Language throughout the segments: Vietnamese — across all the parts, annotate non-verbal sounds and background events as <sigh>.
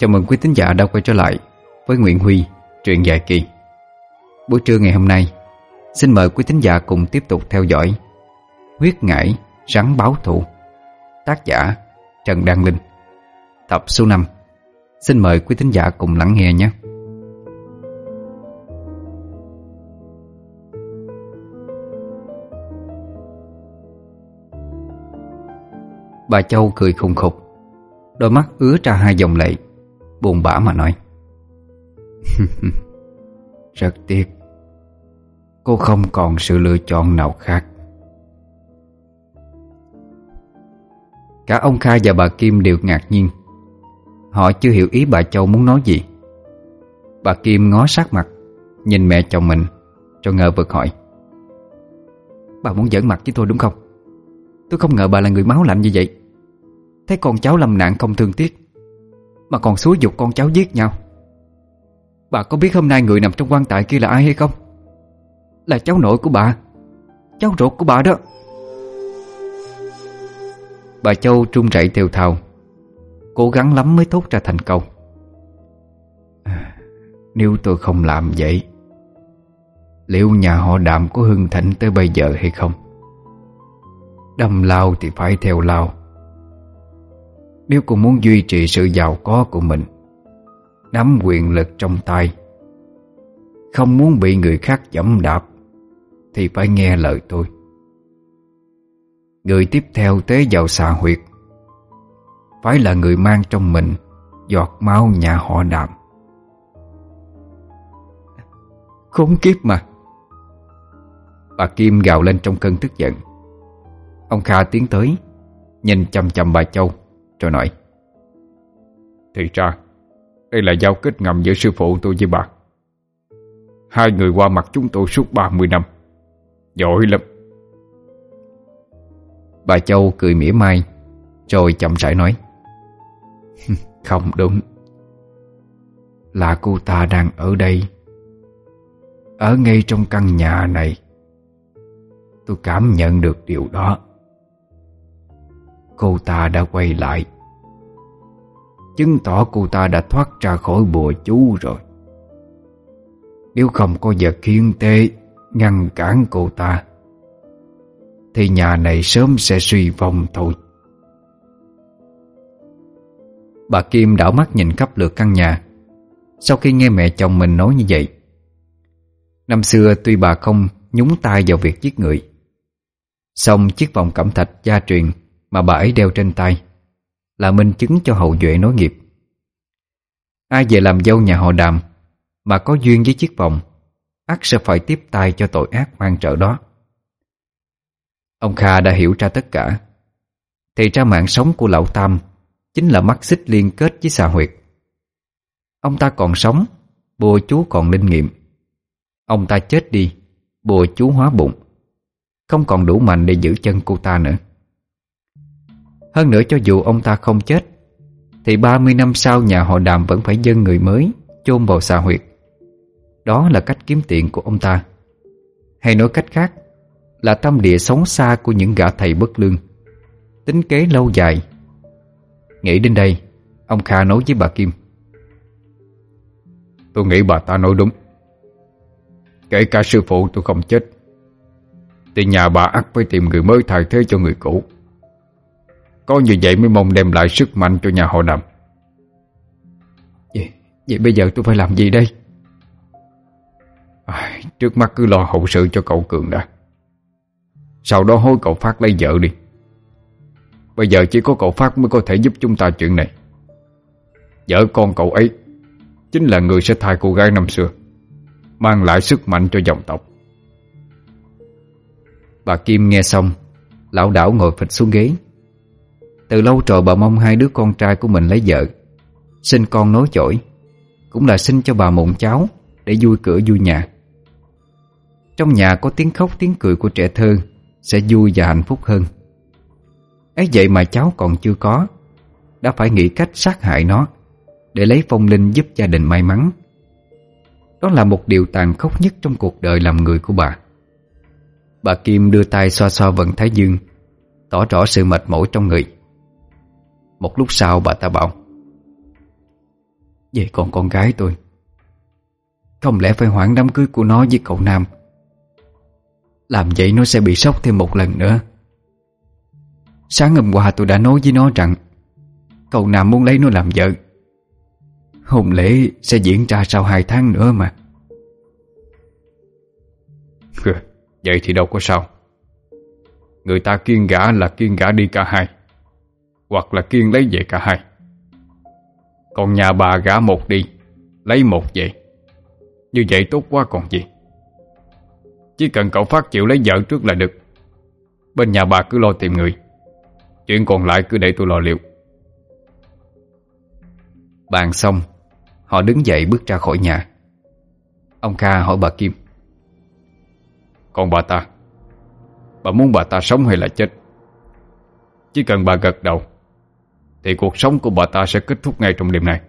Chào mừng quý tín giả đã quay trở lại với Nguyễn Huy, truyện dài kỳ. Buổi trưa ngày hôm nay, xin mời quý tín giả cùng tiếp tục theo dõi Huyết ngải rắn báo thù Tác giả Trần Đăng Linh Tập số 5 Xin mời quý tín giả cùng lắng nghe nhé. Bà Châu cười khùng khục Đôi mắt ứa ra hai dòng lệ. Buồn bã mà nói. <laughs> Rất tiếc, Cô không còn sự lựa chọn nào khác. Cả ông Kha và bà Kim đều ngạc nhiên. Họ chưa hiểu ý bà Châu muốn nói gì. Bà Kim ngó sát mặt, Nhìn mẹ chồng mình Cho ngờ vực hỏi. Bà muốn giỡn mặt với tôi đúng không? Tôi không ngờ bà là người máu lạnh như vậy. Thấy con cháu lâm nạn không thương tiếc mà còn xúi dục con cháu giết nhau. Bà có biết hôm nay người nằm trong quan tài kia là ai hay không? Là cháu nội của bà. Cháu ruột của bà đó. Bà Châu trung rẩy theo thào, Cố gắng lắm mới thốt ra thành câu. À, nếu tôi không làm vậy, Liệu nhà họ đạm có hưng thịnh tới bây giờ hay không? Đâm lao thì phải theo lao. Nếu cô muốn duy trì sự giàu có của mình, Nắm quyền lực trong tay, Không muốn bị người khác dẫm đạp, Thì phải nghe lời tôi. Người tiếp theo tế vào xà huyệt, Phải là người mang trong mình Giọt máu nhà họ đạm Khốn kiếp mà! Bà Kim gào lên trong cơn tức giận. Ông Kha tiến tới, Nhìn chầm chầm bà Châu. Rồi nói, Thì ra, Đây là giao kết ngầm giữa sư phụ tôi với bà. Hai người qua mặt chúng tôi suốt 30 năm. Giỏi lắm. Bà Châu cười mỉa mai, Rồi chậm rãi nói, <laughs> Không đúng. Là cô ta đang ở đây, Ở ngay trong căn nhà này. Tôi cảm nhận được điều đó. Cô ta đã quay lại. Chứng tỏ cô ta đã thoát ra khỏi bùa chú rồi. Nếu không có vật khiên tê Ngăn cản cô ta, thì nhà này sớm sẽ suy vong thôi. Bà Kim đảo mắt nhìn khắp lượt căn nhà. Sau khi nghe mẹ chồng mình nói như vậy, Năm xưa tuy bà không nhúng tay vào việc giết người Xong chiếc vòng cẩm thạch gia truyền mà bà ấy đeo trên tay, Là minh chứng cho hậu duệ nối nghiệp. Ai về làm dâu nhà họ đàm, Mà có duyên với chiếc vòng, ắt sẽ phải tiếp tay cho tội ác mang trợ đó. Ông Kha đã hiểu ra tất cả. Thì ra mạng sống của lão Tam Chính là mắt xích liên kết với xà huyệt. Ông ta còn sống, Bùa chú còn linh nghiệm. Ông ta chết đi, Bùa chú hóa bụng. Không còn đủ mạnh để giữ chân cô ta nữa. Hơn nữa cho dù ông ta không chết, Thì 30 năm sau nhà họ đàm vẫn phải dâng người mới chôn vào xà huyệt. Đó là cách kiếm tiền của ông ta. Hay nói cách khác, là tâm địa sống xa của những gã thầy bất lương. Tính kế lâu dài. Nghĩ đến đây, Ông Kha nói với bà Kim. Tôi nghĩ bà ta nói đúng. Kể cả sư phụ tôi không chết, Thì nhà bà ắt phải tìm người mới thay thế cho người cũ. Có như vậy mới mong đem lại sức mạnh cho nhà họ đàm Vậy, vậy bây giờ tôi phải làm gì đây? À, trước mắt cứ lo hậu sự cho cậu Cường đã. Sau đó hối cậu Phát lấy vợ đi. Bây giờ chỉ có cậu Phát mới có thể giúp chúng ta chuyện này. Vợ con cậu ấy Chính là người sẽ thay cô gái năm xưa Mang lại sức mạnh cho dòng tộc. Bà Kim nghe xong Lão đảo ngồi phịch xuống ghế. Từ lâu rồi bà mong hai đứa con trai của mình lấy vợ. Sinh con nối chổi, Cũng là sinh cho bà mụn cháu, Để vui cửa vui nhà. Trong nhà có tiếng khóc tiếng cười của trẻ thơ, sẽ vui và hạnh phúc hơn. Ấy vậy mà cháu còn chưa có, Đã phải nghĩ cách sát hại nó, Để lấy phong linh giúp gia đình may mắn. Đó là một điều tàn khốc nhất Trong cuộc đời làm người của bà. Bà Kim đưa tay xoa xoa vận thái dương, Tỏ rõ sự mệt mỏi trong người. Một lúc sau bà ta bảo, Vậy còn con gái tôi, Không lẽ phải hoãn đám cưới của nó với cậu Nam? Làm vậy nó sẽ bị sốc thêm một lần nữa. Sáng hôm qua tôi đã nói với nó rằng, Cậu Nam muốn lấy nó làm vợ. Hôn lễ sẽ diễn ra sau hai tháng nữa mà. <laughs> Vậy thì đâu có sao. Người ta kiên gã là kiên gã đi cả hai. Hoặc là kiên lấy về cả hai. Còn nhà bà gả một đi, Lấy một về. Như vậy tốt quá còn gì. Chỉ cần cậu phát chịu lấy vợ trước là được. Bên nhà bà cứ lo tìm người. Chuyện còn lại cứ để tôi lo liệu. Bàn xong, Họ đứng dậy bước ra khỏi nhà. Ông Kha hỏi bà Kim. Còn bà ta? Bà muốn bà ta sống hay là chết? Chỉ cần bà gật đầu thì cuộc sống của bà ta sẽ kết thúc ngay trong đêm nay.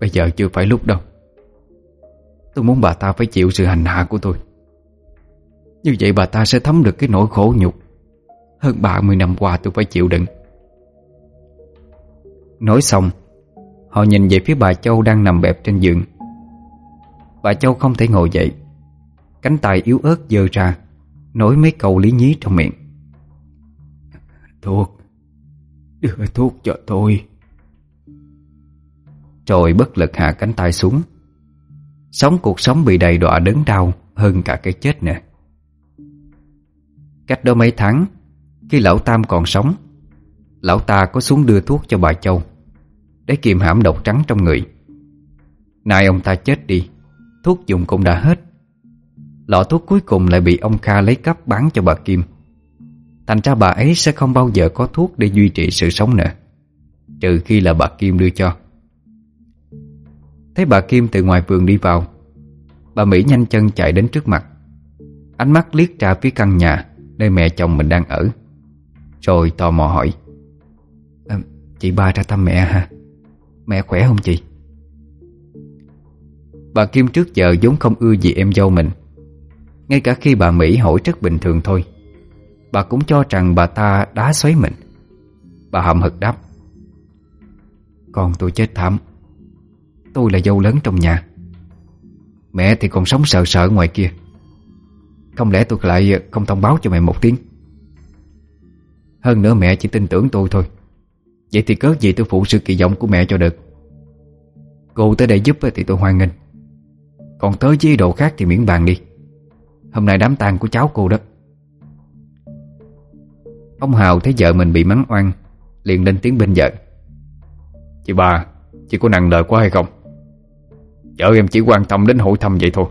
Bây giờ chưa phải lúc đâu. Tôi muốn bà ta phải chịu sự hành hạ của tôi. Như vậy bà ta sẽ thấm được cái nỗi khổ nhục. Hơn 30 năm qua tôi phải chịu đựng. Nói xong Họ nhìn về phía bà Châu đang nằm bẹp trên giường. Bà Châu không thể ngồi dậy. Cánh tay yếu ớt dơ ra Nói mấy câu lý nhí trong miệng. Thuốc Đưa thuốc cho tôi. Rồi bất lực hạ cánh tay xuống. Sống cuộc sống bị đầy đọa đớn đau Hơn cả cái chết nè. Cách đó mấy tháng, Khi lão Tam còn sống, Lão ta có xuống đưa thuốc cho bà Châu Để kiềm hãm độc trắng trong người. Nay ông ta chết đi, Thuốc dùng cũng đã hết. Lọ thuốc cuối cùng lại bị ông Kha lấy cắp bán cho bà Kim. Thành ra bà ấy sẽ không bao giờ có thuốc để duy trì sự sống nữa Trừ khi là bà Kim đưa cho. Thấy bà Kim từ ngoài vườn đi vào Bà Mỹ nhanh chân chạy đến trước mặt. Ánh mắt liếc ra phía căn nhà Nơi mẹ chồng mình đang ở Rồi tò mò hỏi à, Chị ba ra thăm mẹ hả? Mẹ khỏe không chị? Bà Kim trước giờ vốn không ưa gì em dâu mình ngay cả khi bà Mỹ hỏi rất bình thường thôi. Bà cũng cho rằng bà ta đá xoáy mình. Bà hậm hực đáp, Con tôi chết thảm. Tôi là dâu lớn trong nhà. Mẹ thì còn sống sợ sợ ngoài kia. Không lẽ tôi lại không thông báo cho mẹ một tiếng? Hơn nữa mẹ chỉ tin tưởng tôi thôi. Vậy thì cớ gì tôi phụ sự kỳ vọng của mẹ cho được? Cô tới đây giúp thì tôi hoan nghênh. Còn tới với đồ khác thì miễn bàn đi. Hôm nay đám tang của cháu cô đó. Ông Hào thấy vợ mình bị mắng oan, Liền lên tiếng bên vợ. Chị ba, Chị có nặng lời quá hay không? Vợ em chỉ quan tâm đến hội thăm vậy thôi.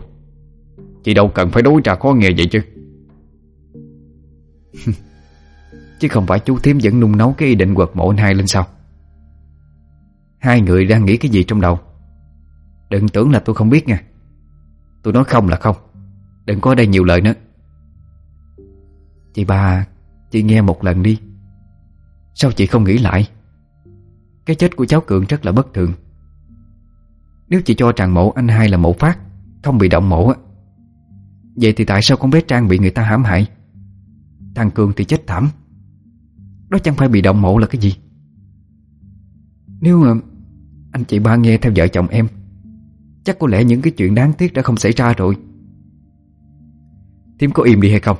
Chị đâu cần phải đối trà khó nghe vậy chứ? <laughs> Chứ không phải chú Thiếm vẫn nung nấu cái ý định quật mộ anh hai lên sao? Hai người đang nghĩ cái gì trong đầu? Đừng tưởng là tôi không biết nha. Tôi nói không là không. Đừng có ở đây nhiều lời nữa. Chị ba Chị nghe một lần đi. Sao chị không nghĩ lại? Cái chết của cháu Cường rất là bất thường. Nếu chị cho rằng mộ anh hai là mộ phát, Không bị động mộ á, Vậy thì tại sao con bé Trang bị người ta hãm hại? Thằng Cường thì chết thảm. Đó chẳng phải bị động mộ là cái gì? Nếu mà Anh chị ba nghe theo vợ chồng em, Chắc có lẽ những cái chuyện đáng tiếc đã không xảy ra rồi. Thím có im đi hay không?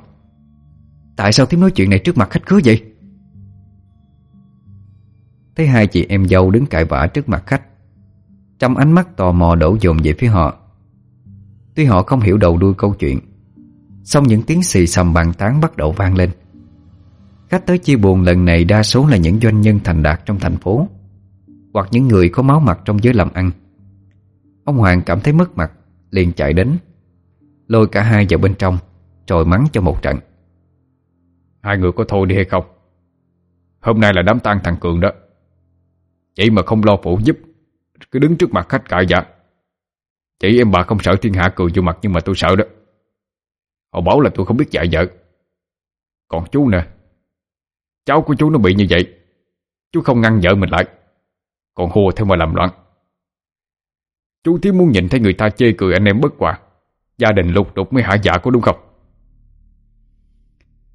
Tại sao thím nói chuyện này trước mặt khách khứa vậy? Thấy hai chị em dâu đứng cãi vã trước mặt khách, Trong ánh mắt tò mò đổ dồn về phía họ. Tuy họ không hiểu đầu đuôi câu chuyện Xong những tiếng xì xầm bàn tán bắt đầu vang lên. Khách tới chia buồn lần này đa số là những doanh nhân thành đạt trong thành phố, Hoặc những người có máu mặt trong giới làm ăn. Ông Hoàng cảm thấy mất mặt, Liền chạy đến, Lôi cả hai vào bên trong rồi mắng cho một trận. Hai người có thôi đi hay không? Hôm nay là đám tang thằng Cường đó. Vậy mà không lo phụ giúp Cứ đứng trước mặt khách cãi dạ Chị em bà không sợ thiên hạ cười vô mặt Nhưng mà tôi sợ đó. Họ bảo là tôi không biết dạy vợ. Còn chú nè Cháu của chú nó bị như vậy Chú không ngăn vợ mình lại Còn hùa theo mà làm loạn. Chú thiếu muốn nhìn thấy người ta chê cười anh em bất hòa Gia đình lục đục mới hạ dạ có đúng không?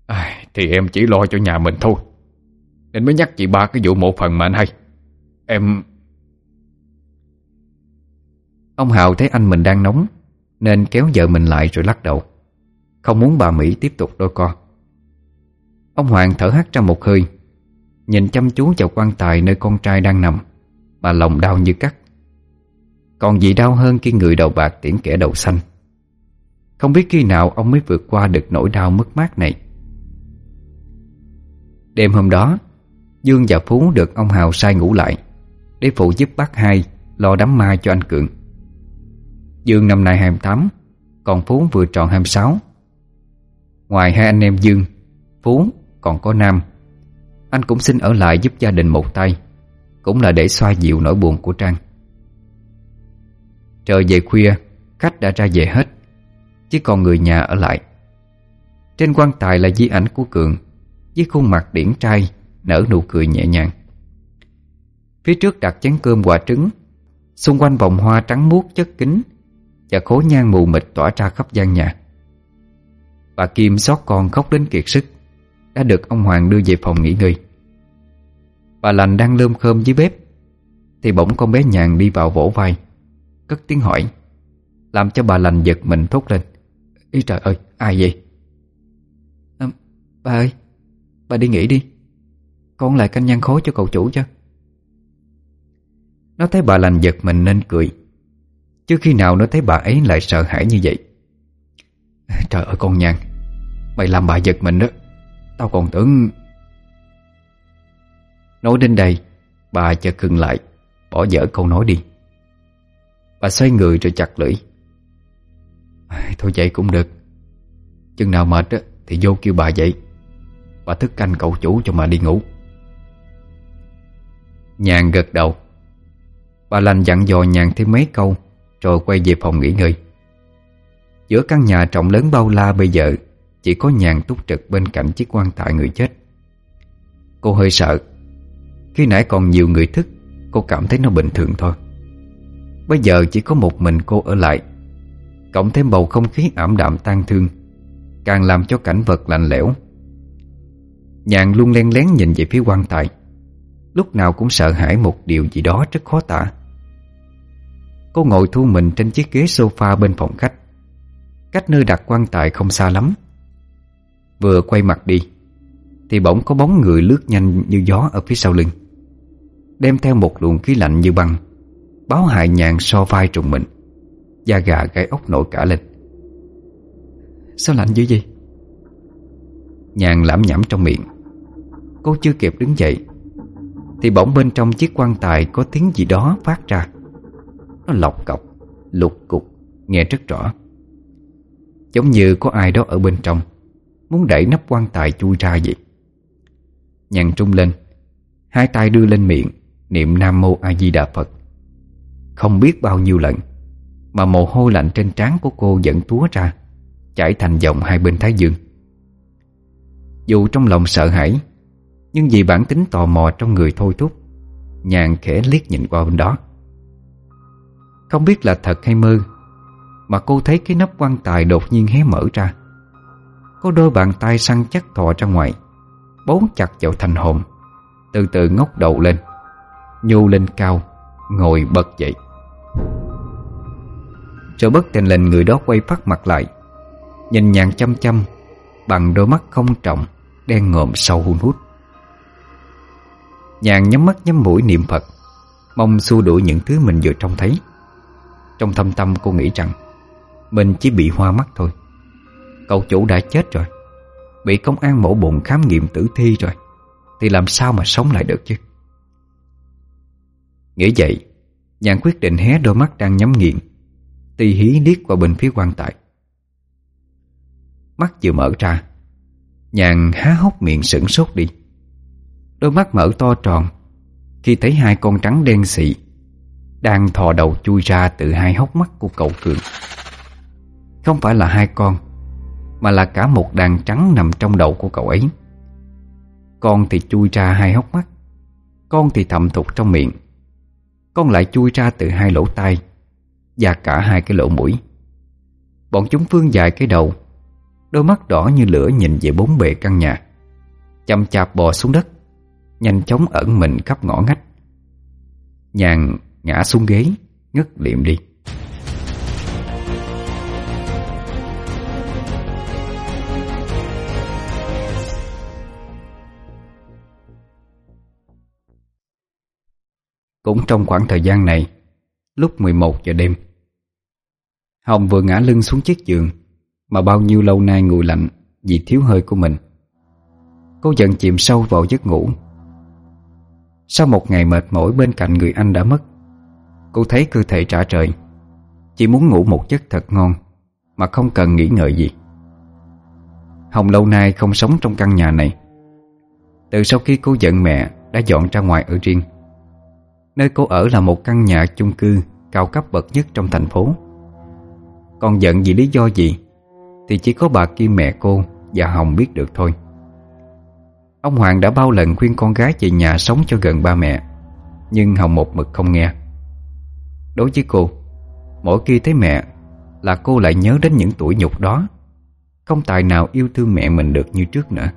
Ai, thì em chỉ lo cho nhà mình thôi. Nên mới nhắc chị ba cái vụ mộ phần mà anh hay. Em Ông Hào thấy anh mình đang nóng, Nên kéo vợ mình lại rồi lắc đầu. Không muốn bà Mỹ tiếp tục đôi con Ông Hoàng thở hắt ra một hơi, Nhìn chăm chú vào quan tài nơi con trai đang nằm, Mà lòng đau như cắt. Còn gì đau hơn khi người đầu bạc tiễn kẻ đầu xanh? Không biết khi nào ông mới vượt qua được nỗi đau mất mát này. Đêm hôm đó, Dương và Phú được ông Hào sai ngủ lại Để phụ giúp bác hai Lo đám ma cho anh Cường. Dương năm nay 28 Còn Phú vừa tròn 26 Ngoài hai anh em Dương, Phú còn có Nam. Anh cũng xin ở lại giúp gia đình một tay, Cũng là để xoa dịu nỗi buồn của Trang. Trời về khuya, Khách đã ra về hết, Chỉ còn người nhà ở lại. Trên quan tài là di ảnh của Cường. Với khuôn mặt điển trai Nở nụ cười nhẹ nhàng. Phía trước đặt chén cơm quả trứng. Xung quanh vòng hoa trắng muốt chất kính Và khối nhang mù mịt tỏa ra khắp gian nhà. Bà Kim xót con khóc đến kiệt sức Đã được ông Hoàng đưa về phòng nghỉ ngơi. Bà lành đang lơm khơm dưới bếp Thì bỗng con bé nhàn đi vào vỗ vai Cất tiếng hỏi Làm cho bà lành giật mình thốt lên. Ý trời ơi ai vậy? À, Bà ơi Bà đi nghỉ đi. Con lại canh nhang khối cho cậu chủ chứ Nó thấy bà lành giật mình nên cười. Chứ khi nào nó thấy bà ấy lại sợ hãi như vậy? Trời ơi con nhăn Mày làm bà giật mình đó. Tao còn tưởng Nói đến đây Bà chợt khừng lại Bỏ dở câu nói đi. Bà xoay người rồi chặt lưỡi. Thôi vậy cũng được. Chừng nào mệt á, thì vô kêu bà dậy. Bà thức canh cậu chủ cho mà đi ngủ. Nhàn gật đầu. Bà lành dặn dò nhàn thêm mấy câu, Rồi quay về phòng nghỉ ngơi. Giữa căn nhà trọng lớn bao la bây giờ, Chỉ có nhàn túc trực bên cạnh chiếc quan tài người chết. Cô hơi sợ. Khi nãy còn nhiều người thức, Cô cảm thấy nó bình thường thôi. Bây giờ chỉ có một mình cô ở lại. Cộng thêm bầu không khí ảm đạm tan thương, Càng làm cho cảnh vật lạnh lẽo. Nhàn luôn len lén nhìn về phía quan tài. Lúc nào cũng sợ hãi một điều gì đó rất khó tả. Cô ngồi thu mình trên chiếc ghế sofa bên phòng khách. Cách nơi đặt quan tài không xa lắm. Vừa quay mặt đi, Thì bỗng có bóng người lướt nhanh như gió ở phía sau lưng, Đem theo một luồng khí lạnh như băng, Báo hại nhàn so vai trùng mình, Da gà gai ốc nổi cả lên. Sao lạnh dữ vậy? Nhàn lãm nhẩm trong miệng. Cô chưa kịp đứng dậy. Thì bỗng bên trong chiếc quan tài Có tiếng gì đó phát ra. Nó lọc cọc, lục cục Nghe rất rõ. Giống như có ai đó ở bên trong Muốn đẩy nắp quan tài chui ra vậy. Nhàn trung lên Hai tay đưa lên miệng Niệm Nam Mô A Di Đà Phật. Không biết bao nhiêu lần Mà mồ hôi lạnh trên trán của cô vẫn túa ra Chảy thành dòng hai bên thái dương. Dù trong lòng sợ hãi nhưng vì bản tính tò mò trong người thôi thúc, Nhàn khẽ liếc nhìn qua bên đó. Không biết là thật hay mơ, Mà cô thấy cái nắp quan tài đột nhiên hé mở ra. Có đôi bàn tay săn chắc thò ra ngoài, Bấu chặt vào thành hồn Từ từ ngóc đầu lên, Nhô lên cao, Ngồi bật dậy. Rồi bất tình lệnh người đó quay phát mặt lại, Nhìn nhàn chăm chăm, Bằng đôi mắt không trọng, Đen ngộm sâu hun hút. Nhàn nhắm mắt nhắm mũi niệm Phật, Mong xua đuổi những thứ mình vừa trông thấy. Trong thâm tâm cô nghĩ rằng, Mình chỉ bị hoa mắt thôi. Cậu chủ đã chết rồi, Bị công an mổ bụng khám nghiệm tử thi rồi, Thì làm sao mà sống lại được chứ? Nghĩ vậy, Nhàn quyết định hé đôi mắt đang nhắm nghiền, Tì hí liếc qua bên phía quan tài. Mắt vừa mở ra, Nhàn há hốc miệng sửng sốt đi. Đôi mắt mở to tròn, Khi thấy hai con trắng đen xị Đang thò đầu chui ra từ hai hốc mắt của cậu Cường. Không phải là hai con, Mà là cả một đàn trắng nằm trong đầu của cậu ấy. Con thì chui ra hai hốc mắt, Con thì thầm thục trong miệng. Con lại chui ra từ hai lỗ tai Và cả hai cái lỗ mũi. Bọn chúng phương dài cái đầu, Đôi mắt đỏ như lửa nhìn về bốn bề căn nhà, Chậm chạp bò xuống đất. Nhanh chóng ẩn mình khắp ngõ ngách. Nhàn ngã xuống ghế, Ngất liệm đi. Cũng trong khoảng thời gian này, Lúc 11 giờ đêm, Hồng vừa ngã lưng xuống chiếc giường Mà bao nhiêu lâu nay ngồi lạnh Vì thiếu hơi của mình. Cô dần chìm sâu vào giấc ngủ. Sau một ngày mệt mỏi bên cạnh người anh đã mất, Cô thấy cơ thể trả trời. Chỉ muốn ngủ một giấc thật ngon, Mà không cần nghĩ ngợi gì. Hồng lâu nay không sống trong căn nhà này. Từ sau khi cô giận mẹ, Đã dọn ra ngoài ở riêng. Nơi cô ở là một căn nhà chung cư Cao cấp bậc nhất trong thành phố. Còn giận vì lý do gì, Thì chỉ có bà Kim mẹ cô Và Hồng biết được thôi. Ông Hoàng đã bao lần khuyên con gái về nhà sống cho gần ba mẹ, Nhưng Hồng một mực không nghe. Đối với cô, Mỗi khi thấy mẹ Là cô lại nhớ đến những tuổi nhục đó. Không tài nào yêu thương mẹ mình được như trước nữa.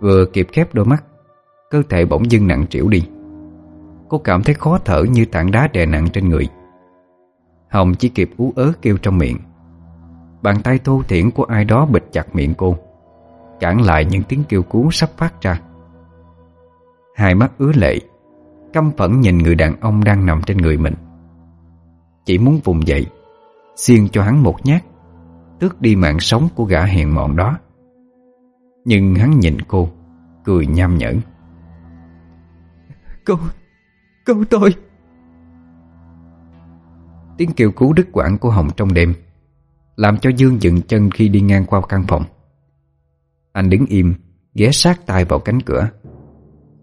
Vừa kịp khép đôi mắt, Cơ thể bỗng dưng nặng trĩu đi. Cô cảm thấy khó thở như tảng đá đè nặng trên người. Hồng chỉ kịp ú ớ kêu trong miệng. Bàn tay thô thiển của ai đó bịt chặt miệng cô. Cản lại những tiếng kêu cứu sắp phát ra. Hai mắt ứa lệ Căm phẫn nhìn người đàn ông đang nằm trên người mình. Chỉ muốn vùng dậy Xiên cho hắn một nhát Tước đi mạng sống của gã hèn mọn đó. Nhưng hắn nhìn cô Cười nham nhẫn Cô Cứu tôi. Tiếng kêu cứu đứt quãng của Hồng trong đêm Làm cho Dương dựng chân khi đi ngang qua căn phòng anh đứng im Ghé sát tay vào cánh cửa.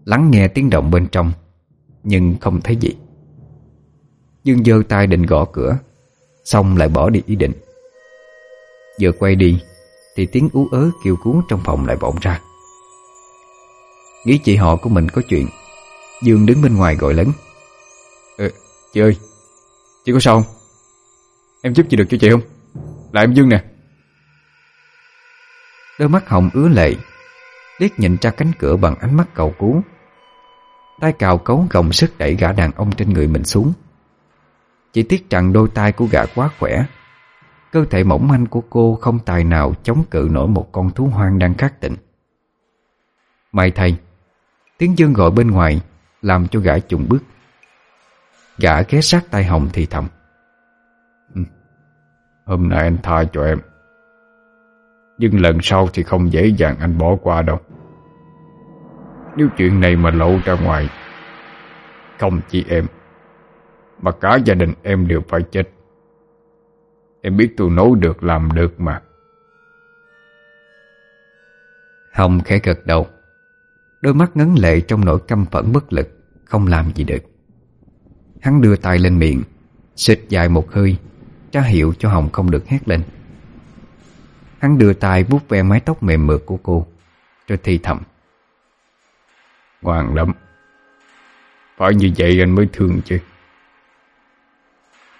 Lắng nghe tiếng động bên trong Nhưng không thấy gì. Dương giơ tay định gõ cửa Xong lại bỏ đi ý định. Vừa quay đi Thì tiếng ú ớ kêu cứu trong phòng lại vọng ra. Nghĩ chị họ của mình có chuyện Dương đứng bên ngoài gọi lớn. Ừ, Chị ơi Chị có sao không? Em giúp chị được cho chị không? Là em Dương nè. Đôi mắt Hồng ứa lệ, Liếc nhìn ra cánh cửa bằng ánh mắt cầu cứu. Tay cào cấu gồng sức đẩy gã đàn ông trên người mình xuống. Chỉ tiếc rằng đôi tay của gã quá khỏe, Cơ thể mỏng manh của cô không tài nào chống cự nổi một con thú hoang đang khát tịnh. May thay, Tiếng dương gọi bên ngoài Làm cho gã chùng bước. Gã ghé sát tay Hồng thì thầm ừ, Hôm nay anh tha cho em. Nhưng lần sau thì không dễ dàng anh bỏ qua đâu. Nếu chuyện này mà lộ ra ngoài, Không chỉ em, Mà cả gia đình em đều phải chết. Em biết tôi nói được, làm được mà. Hồng khẽ gật đầu. Đôi mắt ngấn lệ trong nỗi căm phẫn bất lực, Không làm gì được. Hắn đưa tay lên miệng, Xịt dài một hơi, Tra hiệu cho Hồng không được hét lên. Hắn đưa tay vuốt ve mái tóc mềm mượt của cô Rồi thì thầm. Ngoan lắm. Phải như vậy anh mới thương chứ.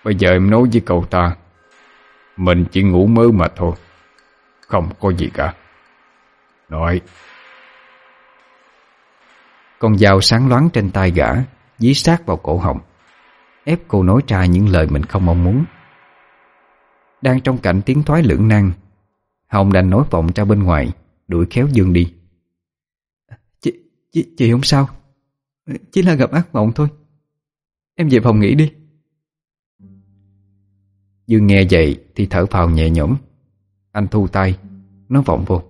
Bây giờ em nói với cậu ta Mình chỉ ngủ mơ mà thôi Không có gì cả. Nói. Con dao sáng loáng trên tay gã Dí sát vào cổ họng Ép cô nói ra những lời mình không mong muốn. Đang trong cảnh tiếng thoái lưỡng nan Hồng đành nói vọng ra bên ngoài Đuổi khéo Dương đi. Chị, chị, chị không sao. Chỉ là gặp ác mộng thôi. Em về phòng nghỉ đi. Dương nghe vậy Thì thở phào nhẹ nhõm. Anh thu tay Nó vọng vô.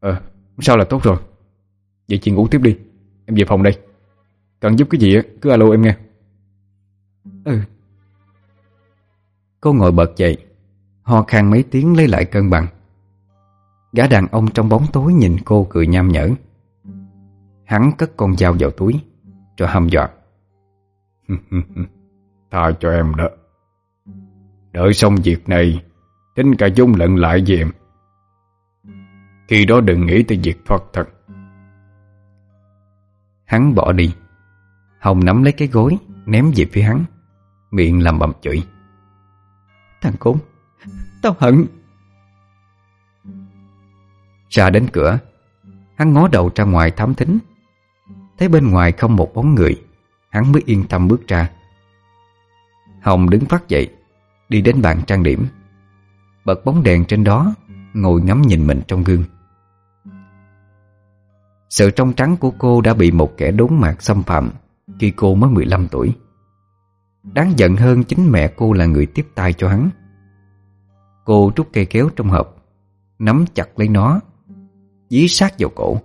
Ờ sao là tốt rồi. Vậy chị ngủ tiếp đi. Em về phòng đây. Cần giúp cái gì cứ alo em nghe. Ừ. Cô ngồi bật dậy Ho khan mấy tiếng lấy lại cân bằng. Gã đàn ông trong bóng tối nhìn cô cười nham nhở. Hắn cất con dao vào túi Rồi hăm dọa. <laughs> Tha cho em đó. Đợi xong việc này Tính cả dung lận lại về em. Khi đó đừng nghĩ tới việc thoát thật Hắn bỏ đi. Hồng nắm lấy cái gối Ném về phía hắn Miệng làm bầm chửi. Thằng cún Tao hận. Ra đến cửa, Hắn ngó đầu ra ngoài thám thính. Thấy bên ngoài không một bóng người, Hắn mới yên tâm bước ra. Hồng đứng phát dậy, Đi đến bàn trang điểm. Bật bóng đèn trên đó, Ngồi ngắm nhìn mình trong gương. Sự trong trắng của cô đã bị một kẻ đốn mạc xâm phạm Khi cô mới 15 tuổi. Đáng giận hơn chính mẹ cô là người tiếp tay cho hắn. Cô rút cây kéo trong hộp, Nắm chặt lấy nó, Dí sát vào cổ.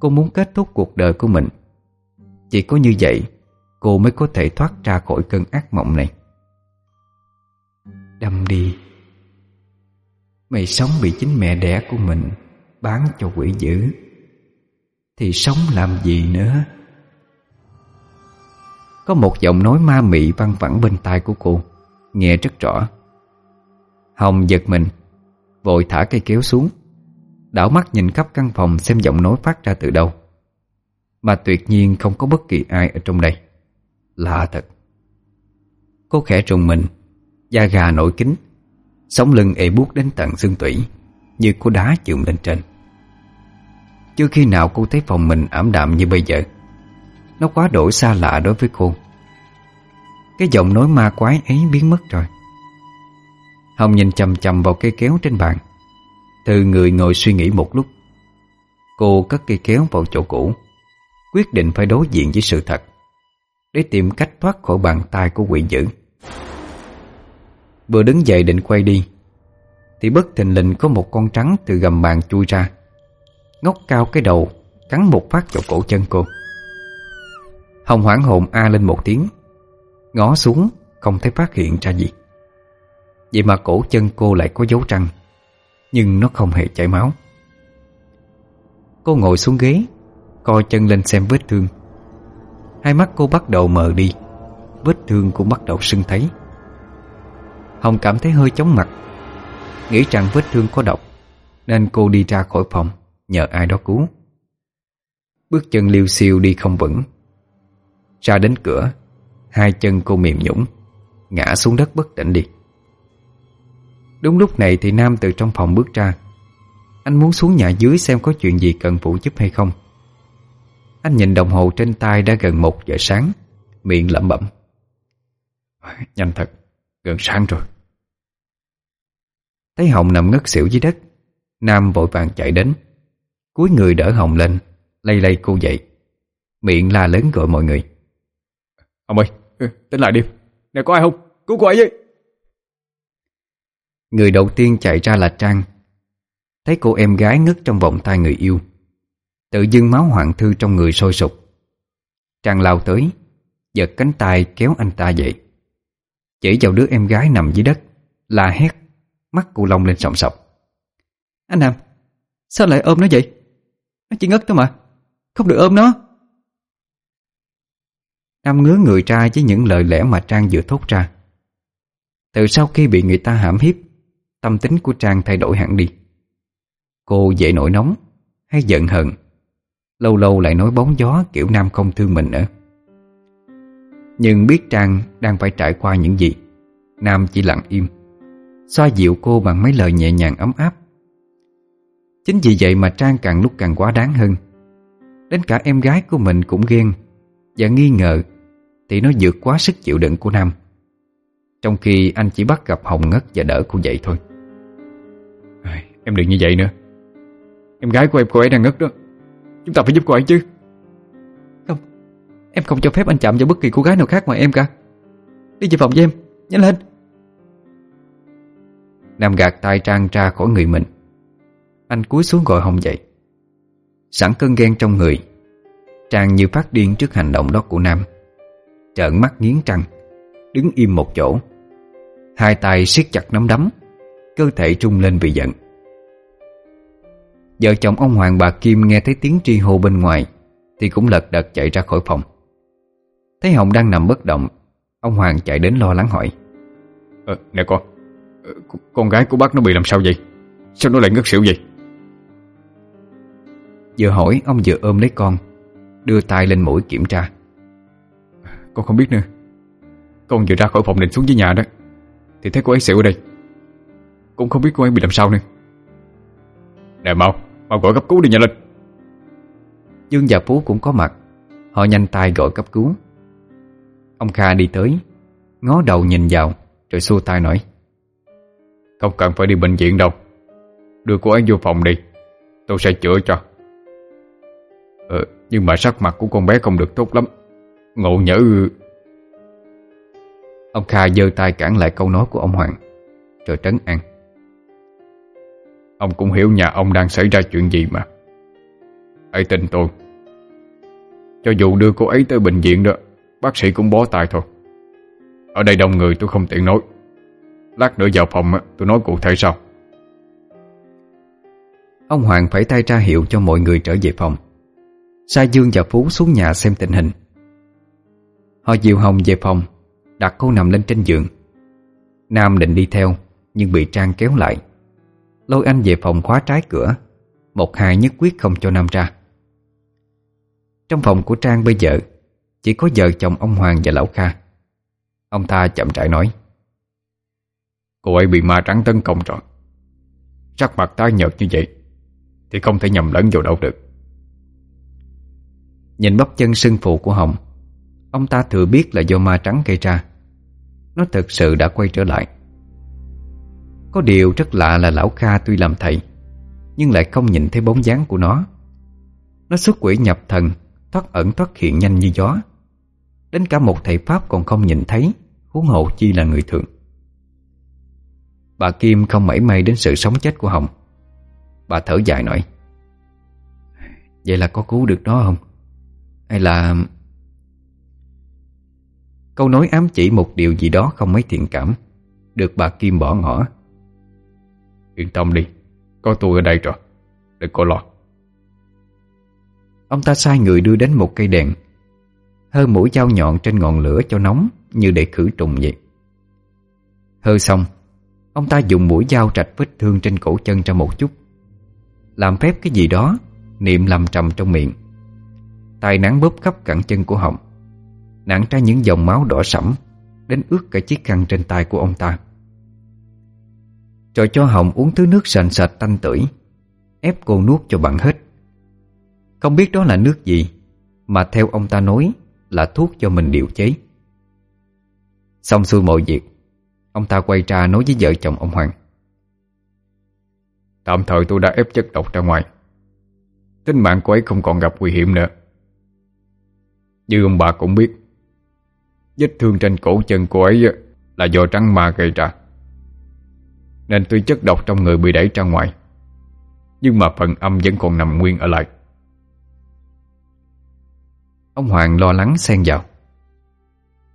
Cô muốn kết thúc cuộc đời của mình. Chỉ có như vậy, Cô mới có thể thoát ra khỏi cơn ác mộng này. Đâm đi. Mày sống bị chính mẹ đẻ của mình, Bán cho quỷ dữ. Thì sống làm gì nữa? Có một giọng nói ma mị văng vẳng bên tai của cô, Nghe rất rõ. Hồng giật mình, Vội thả cây kéo xuống. Đảo mắt nhìn khắp căn phòng xem giọng nói phát ra từ đâu. Mà tuyệt nhiên không có bất kỳ ai ở trong đây. Lạ thật. Cô khẽ trùng mình, Da gà nổi kính Sống lưng ệ buốt đến tận xương tủy, Như cô đá chườm lên trên. Chưa khi nào cô thấy phòng mình ảm đạm như bây giờ. Nó quá đổi xa lạ đối với cô. Cái giọng nói ma quái ấy biến mất rồi. Hồng nhìn chầm chầm vào cây kéo trên bàn. Từ người ngồi suy nghĩ một lúc, Cô cất cây kéo vào chỗ cũ, Quyết định phải đối diện với sự thật, Để tìm cách thoát khỏi bàn tay của quỷ dữ. Vừa đứng dậy định quay đi, Thì bất thình lình có một con trắng từ gầm bàn chui ra, Ngóc cao cái đầu, Cắn một phát vào cổ chân cô. Hồng hoảng hồn a lên một tiếng, Ngó xuống, Không thấy phát hiện ra gì. Vậy mà cổ chân cô lại có dấu trăng, Nhưng nó không hề chảy máu. Cô ngồi xuống ghế Coi chân lên xem vết thương. Hai mắt cô bắt đầu mờ đi, Vết thương cũng bắt đầu sưng thấy. Hồng cảm thấy hơi chóng mặt, Nghĩ rằng vết thương có độc, Nên cô đi ra khỏi phòng, Nhờ ai đó cứu. Bước chân liêu xiêu đi không vững. Ra đến cửa, Hai chân cô mềm nhũng Ngã xuống đất bất tỉnh đi. Đúng lúc này thì Nam từ trong phòng bước ra. Anh muốn xuống nhà dưới xem có chuyện gì cần phụ giúp hay không. Anh nhìn đồng hồ trên tay đã gần một giờ sáng Miệng lẩm bẩm. Nhanh thật, gần sáng rồi. Thấy Hồng nằm ngất xỉu dưới đất Nam vội vàng chạy đến. Cúi người đỡ Hồng lên lây lây cô dậy. Miệng la lớn gọi mọi người. Ông ơi, ừ, tỉnh lại đi. Nè có ai không, cứu cô ấy với Người đầu tiên chạy ra là Trang. Thấy cô em gái ngất trong vòng tay người yêu. Tự dưng máu hoạn thư trong người sôi sục. Trang lao tới Giật cánh tay kéo anh ta dậy. Chỉ vào đứa em gái nằm dưới đất La hét Mắt cụ lông lên sòng sọc. Anh Nam Sao lại ôm nó vậy? Nó chỉ ngất thôi mà Không được ôm nó. Nam ngứa người ra với những lời lẽ mà Trang vừa thốt ra. Từ sau khi bị người ta hãm hiếp Tâm tính của Trang thay đổi hẳn đi. Cô dễ nổi nóng, Hay giận hờn, Lâu lâu lại nói bóng gió kiểu Nam không thương mình nữa. Nhưng biết Trang đang phải trải qua những gì, Nam chỉ lặng im, Xoa dịu cô bằng mấy lời nhẹ nhàng ấm áp. Chính vì vậy mà Trang càng lúc càng quá đáng hơn. Đến cả em gái của mình cũng ghen Và nghi ngờ, Thì nó vượt quá sức chịu đựng của Nam. Trong khi anh chỉ bắt gặp Hồng ngất và đỡ cô dậy thôi. Em đừng như vậy nữa. Em gái của em, cô ấy đang ngất đó. Chúng ta phải giúp cô ấy chứ. Không, Em không cho phép anh chạm vào bất kỳ cô gái nào khác ngoài em cả. Đi về phòng với em, Nhanh lên. Nam gạt tay Trang ra khỏi người mình. Anh cúi xuống gọi Hồng dậy. Sẵn cơn ghen trong người, Trang như phát điên trước hành động đó của Nam. Trợn mắt nghiến trăng Đứng im một chỗ. Hai tay siết chặt nắm đấm Cơ thể trung lên vì giận. Vợ chồng ông Hoàng bà Kim nghe thấy tiếng tri hô bên ngoài Thì cũng lật đật chạy ra khỏi phòng. Thấy Hồng đang nằm bất động Ông Hoàng chạy đến lo lắng hỏi. Ờ, Nè con ờ, Con gái của bác nó bị làm sao vậy? Sao nó lại ngất xỉu vậy? Vừa hỏi ông vừa ôm lấy con Đưa tay lên mũi kiểm tra. Con không biết nữa Con vừa ra khỏi phòng định xuống dưới nhà đó. Thì thấy cô ấy xỉu ở đây. Cũng không biết cô ấy bị làm sao nữa. Nè mau Mau gọi cấp cứu đi nhanh lên. Dương và Phú cũng có mặt. Họ nhanh tay gọi cấp cứu. Ông Kha đi tới Ngó đầu nhìn vào Rồi xua tay nói. Không cần phải đi bệnh viện đâu. Đưa cô ấy vô phòng đi. Tôi sẽ chữa cho. Ờ, nhưng mà sắc mặt của con bé không được tốt lắm. Ngộ nhỡ Ông Kha giơ tay cản lại câu nói của ông Hoàng, Rồi trấn an. Ông cũng hiểu nhà ông đang xảy ra chuyện gì mà. Hãy tin tôi. Cho dù đưa cô ấy tới bệnh viện đó, Bác sĩ cũng bó tay thôi. Ở đây đông người, tôi không tiện nói. Lát nữa vào phòng tôi nói cụ thể sau. Ông Hoàng phải tay ra hiệu cho mọi người trở về phòng. Sai Dương và Phú xuống nhà xem tình hình. Họ dìu Hồng về phòng Đặt cô nằm lên trên giường. Nam định đi theo Nhưng bị Trang kéo lại. Lôi anh về phòng khóa trái cửa. Một hai nhất quyết không cho Nam ra. Trong phòng của Trang bây giờ Chỉ có vợ chồng ông Hoàng và Lão Kha. Ông ta chậm rãi nói Cô ấy bị ma trắng tấn công rồi. Sắc mặt tái nhợt như vậy Thì không thể nhầm lẫn vào đâu được. Nhìn bắp chân sưng phụ của Hồng Ông ta thừa biết là do ma trắng gây ra. Nó thật sự đã quay trở lại. Có điều rất lạ là lão Kha tuy làm thầy, Nhưng lại không nhìn thấy bóng dáng của nó. Nó xuất quỷ nhập thần, Thoát ẩn thoát hiện nhanh như gió. Đến cả một thầy Pháp còn không nhìn thấy, Huống hộ chi là người thường. Bà Kim không mảy may đến sự sống chết của Hồng. Bà thở dài nói, Vậy là có cứu được nó không? Hay là... Câu nói ám chỉ một điều gì đó không mấy thiện cảm. Được bà Kim bỏ ngỏ. Yên tâm đi Có tôi ở đây rồi Đừng có lo. Ông ta sai người đưa đến một cây đèn. Hơ mũi dao nhọn trên ngọn lửa cho nóng Như để khử trùng vậy. Hơ xong Ông ta dùng mũi dao rạch vết thương trên cổ chân ra một chút. Làm phép cái gì đó Niệm lầm trầm trong miệng. Tay nắng bóp khắp cẳng chân của Hồng nặn ra những dòng máu đỏ sẫm, Đến ướt cả chiếc khăn trên tay của ông ta. Rồi cho Hồng uống thứ nước sành sệt tanh tưởi, Ép cô nuốt cho bằng hết. Không biết đó là nước gì, Mà theo ông ta nói Là thuốc cho mình điều chế. Xong xuôi mọi việc, Ông ta quay ra nói với vợ chồng ông Hoàng. Tạm thời tôi đã ép chất độc ra ngoài. Tính mạng của ấy không còn gặp nguy hiểm nữa. Như ông bà cũng biết Vết thương trên cổ chân cô ấy Là do trắng ma gây ra. Nên tuy chất độc trong người bị đẩy ra ngoài. Nhưng mà phần âm vẫn còn nằm nguyên ở lại. Ông Hoàng lo lắng xen vào.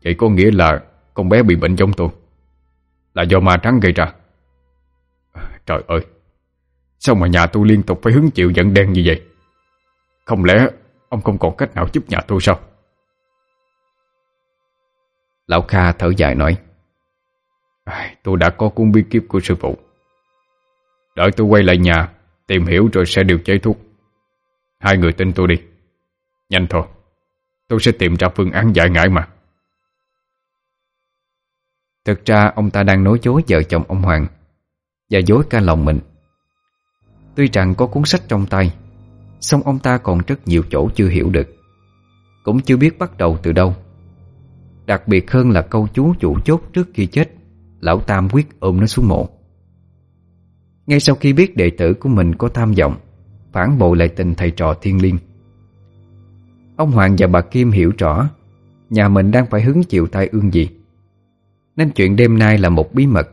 Vậy có nghĩa là Con bé bị bệnh giống tôi. Là do ma trắng gây ra. Trời ơi! Sao mà nhà tôi liên tục phải hứng chịu giận đen như vậy? Không lẽ Ông không còn cách nào giúp nhà tôi sao? Lão Kha thở dài nói Tôi đã có cuốn bí kíp của sư phụ. Đợi tôi quay lại nhà, Tìm hiểu rồi sẽ điều chế thuốc. Hai người tin tôi đi. Nhanh thôi, Tôi sẽ tìm ra phương án giải ngại mà. Thực ra, ông ta đang nói dối vợ chồng ông Hoàng Và dối cả lòng mình. Tuy rằng có cuốn sách trong tay, song ông ta còn rất nhiều chỗ chưa hiểu được. Cũng chưa biết bắt đầu từ đâu. Đặc biệt hơn là câu chú chủ chốt trước khi chết, Lão Tam quyết ôm nó xuống mộ. Ngay sau khi biết đệ tử của mình có tham vọng, Phản bội lại tình thầy trò thiên liêng Ông Hoàng và bà Kim hiểu rõ, Nhà mình đang phải hứng chịu tai ương gì. Nên chuyện đêm nay là một bí mật,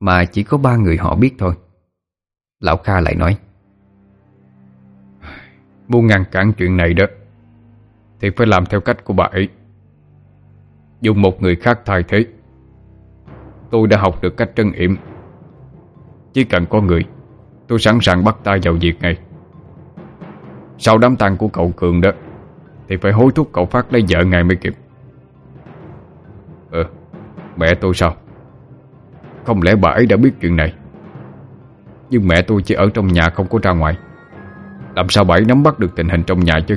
Mà chỉ có ba người họ biết thôi. Lão Kha lại nói, Muốn ngăn cản chuyện này đó, Thì phải làm theo cách của bà ấy. Dùng một người khác thay thế. Tôi đã học được cách trân yểm. Chỉ cần có người, Tôi sẵn sàng bắt tay vào việc ngay Sau đám tang của cậu Cường đó, Thì phải hối thúc cậu Phát lấy vợ ngày mới kịp. Ờ Mẹ tôi sao? Không lẽ bà ấy đã biết chuyện này? Nhưng mẹ tôi chỉ ở trong nhà không có ra ngoài. Làm sao bà ấy nắm bắt được tình hình trong nhà chứ?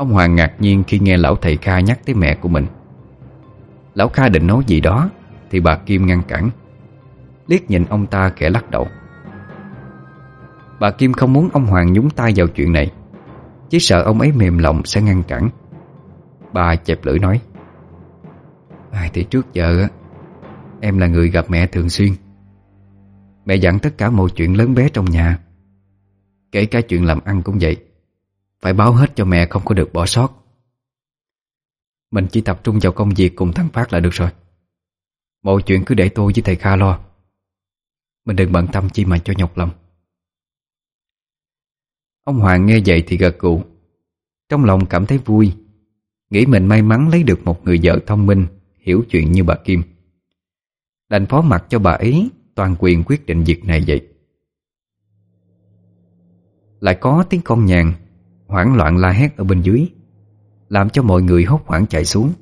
Ông Hoàng ngạc nhiên khi nghe lão thầy Kha nhắc tới mẹ của mình. Lão Kha định nói gì đó Thì bà Kim ngăn cản. Liếc nhìn ông ta kẻ lắc đầu. Bà Kim không muốn ông Hoàng nhúng tay vào chuyện này Chỉ sợ ông ấy mềm lòng sẽ ngăn cản. Bà chẹp lưỡi nói à, Thì trước giờ Em là người gặp mẹ thường xuyên. Mẹ dặn tất cả mọi chuyện lớn bé trong nhà Kể cả chuyện làm ăn cũng vậy. Phải báo hết cho mẹ không có được bỏ sót. Mình chỉ tập trung vào công việc cùng thằng Phát là được rồi. Mọi chuyện cứ để tôi với thầy Kha lo. Mình đừng bận tâm chi mà cho nhọc lòng. Ông Hoàng nghe vậy thì gật gù. Trong lòng cảm thấy vui. Nghĩ mình may mắn lấy được một người vợ thông minh, Hiểu chuyện như bà Kim. Đành phó mặt cho bà ấy Toàn quyền quyết định việc này vậy. Lại có tiếng con nhàn Hoảng loạn la hét ở bên dưới Làm cho mọi người hốt hoảng chạy xuống.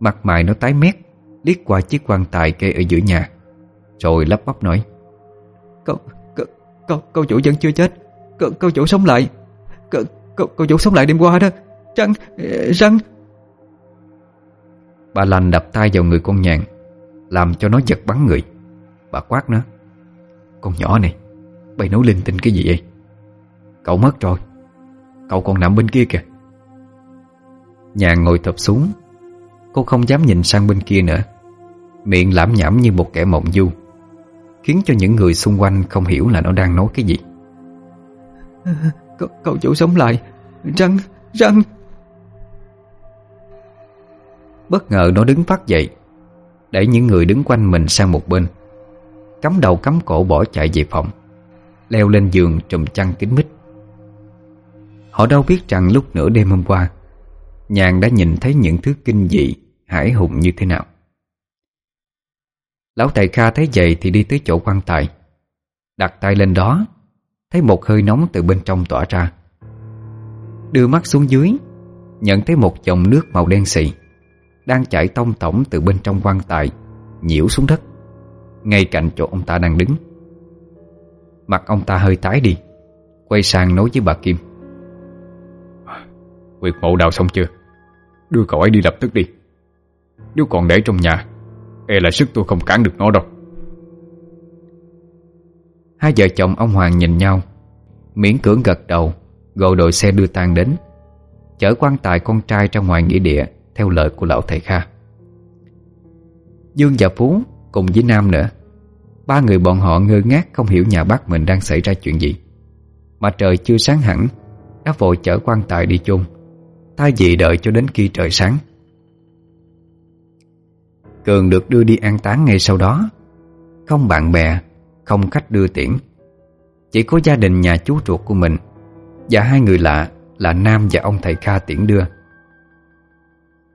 Mặt mày nó tái mét Liếc qua chiếc quan tài kê ở giữa nhà Rồi lắp bắp nói Cậu, cậu, cậu, cậu chủ vẫn chưa chết. Cậu, cậu chủ sống lại. Cậu, cậu, cậu chủ sống lại đêm qua đó. Răng, ờ, răng. Bà lành đập tay vào người con nhàn Làm cho nó giật bắn người. Bà quát nó Con nhỏ này Bày nấu linh tinh cái gì vậy? Cậu mất rồi. Cậu còn nằm bên kia kìa. Nhàn ngồi thập xuống Cô không dám nhìn sang bên kia nữa. Miệng lãm nhảm như một kẻ mộng du Khiến cho những người xung quanh không hiểu là nó đang nói cái gì. Cậu, cậu chủ sống lại Răng, răng. Bất ngờ nó đứng phát dậy Đẩy những người đứng quanh mình sang một bên. Cắm đầu cắm cổ bỏ chạy về phòng Leo lên giường trùm chăn kín mít Họ đâu biết rằng lúc nửa đêm hôm qua, Nhàn đã nhìn thấy những thứ kinh dị Hải hùng như thế nào. Lão thầy Kha thấy vậy thì đi tới chỗ quan tài, Đặt tay lên đó, Thấy một hơi nóng từ bên trong tỏa ra. Đưa mắt xuống dưới, Nhận thấy một dòng nước màu đen xị Đang chảy tông tổng từ bên trong quan tài, Nhiễu xuống đất, Ngay cạnh chỗ ông ta đang đứng. Mặt ông ta hơi tái đi, Quay sang nói với bà Kim. Quyệt mộ đào xong chưa? Đưa cậu ấy đi lập tức đi. Nếu còn để trong nhà E là sức tôi không cản được nó đâu. Hai vợ chồng ông Hoàng nhìn nhau, Miễn cưỡng gật đầu, Gọi đội xe đưa tang đến. Chở quan tài con trai ra ngoài nghĩa địa, Theo lời của lão thầy Kha. Dương và Phú Cùng với Nam nữa. Ba người bọn họ ngơ ngác không hiểu nhà bác mình đang xảy ra chuyện gì. Mà trời chưa sáng hẳn, Đã vội chở quan tài đi chôn. Thay vì đợi cho đến khi trời sáng. Cường được đưa đi an táng ngay sau đó. Không bạn bè, Không khách đưa tiễn. Chỉ có gia đình nhà chú ruột của mình Và hai người lạ là Nam và ông thầy Kha tiễn đưa.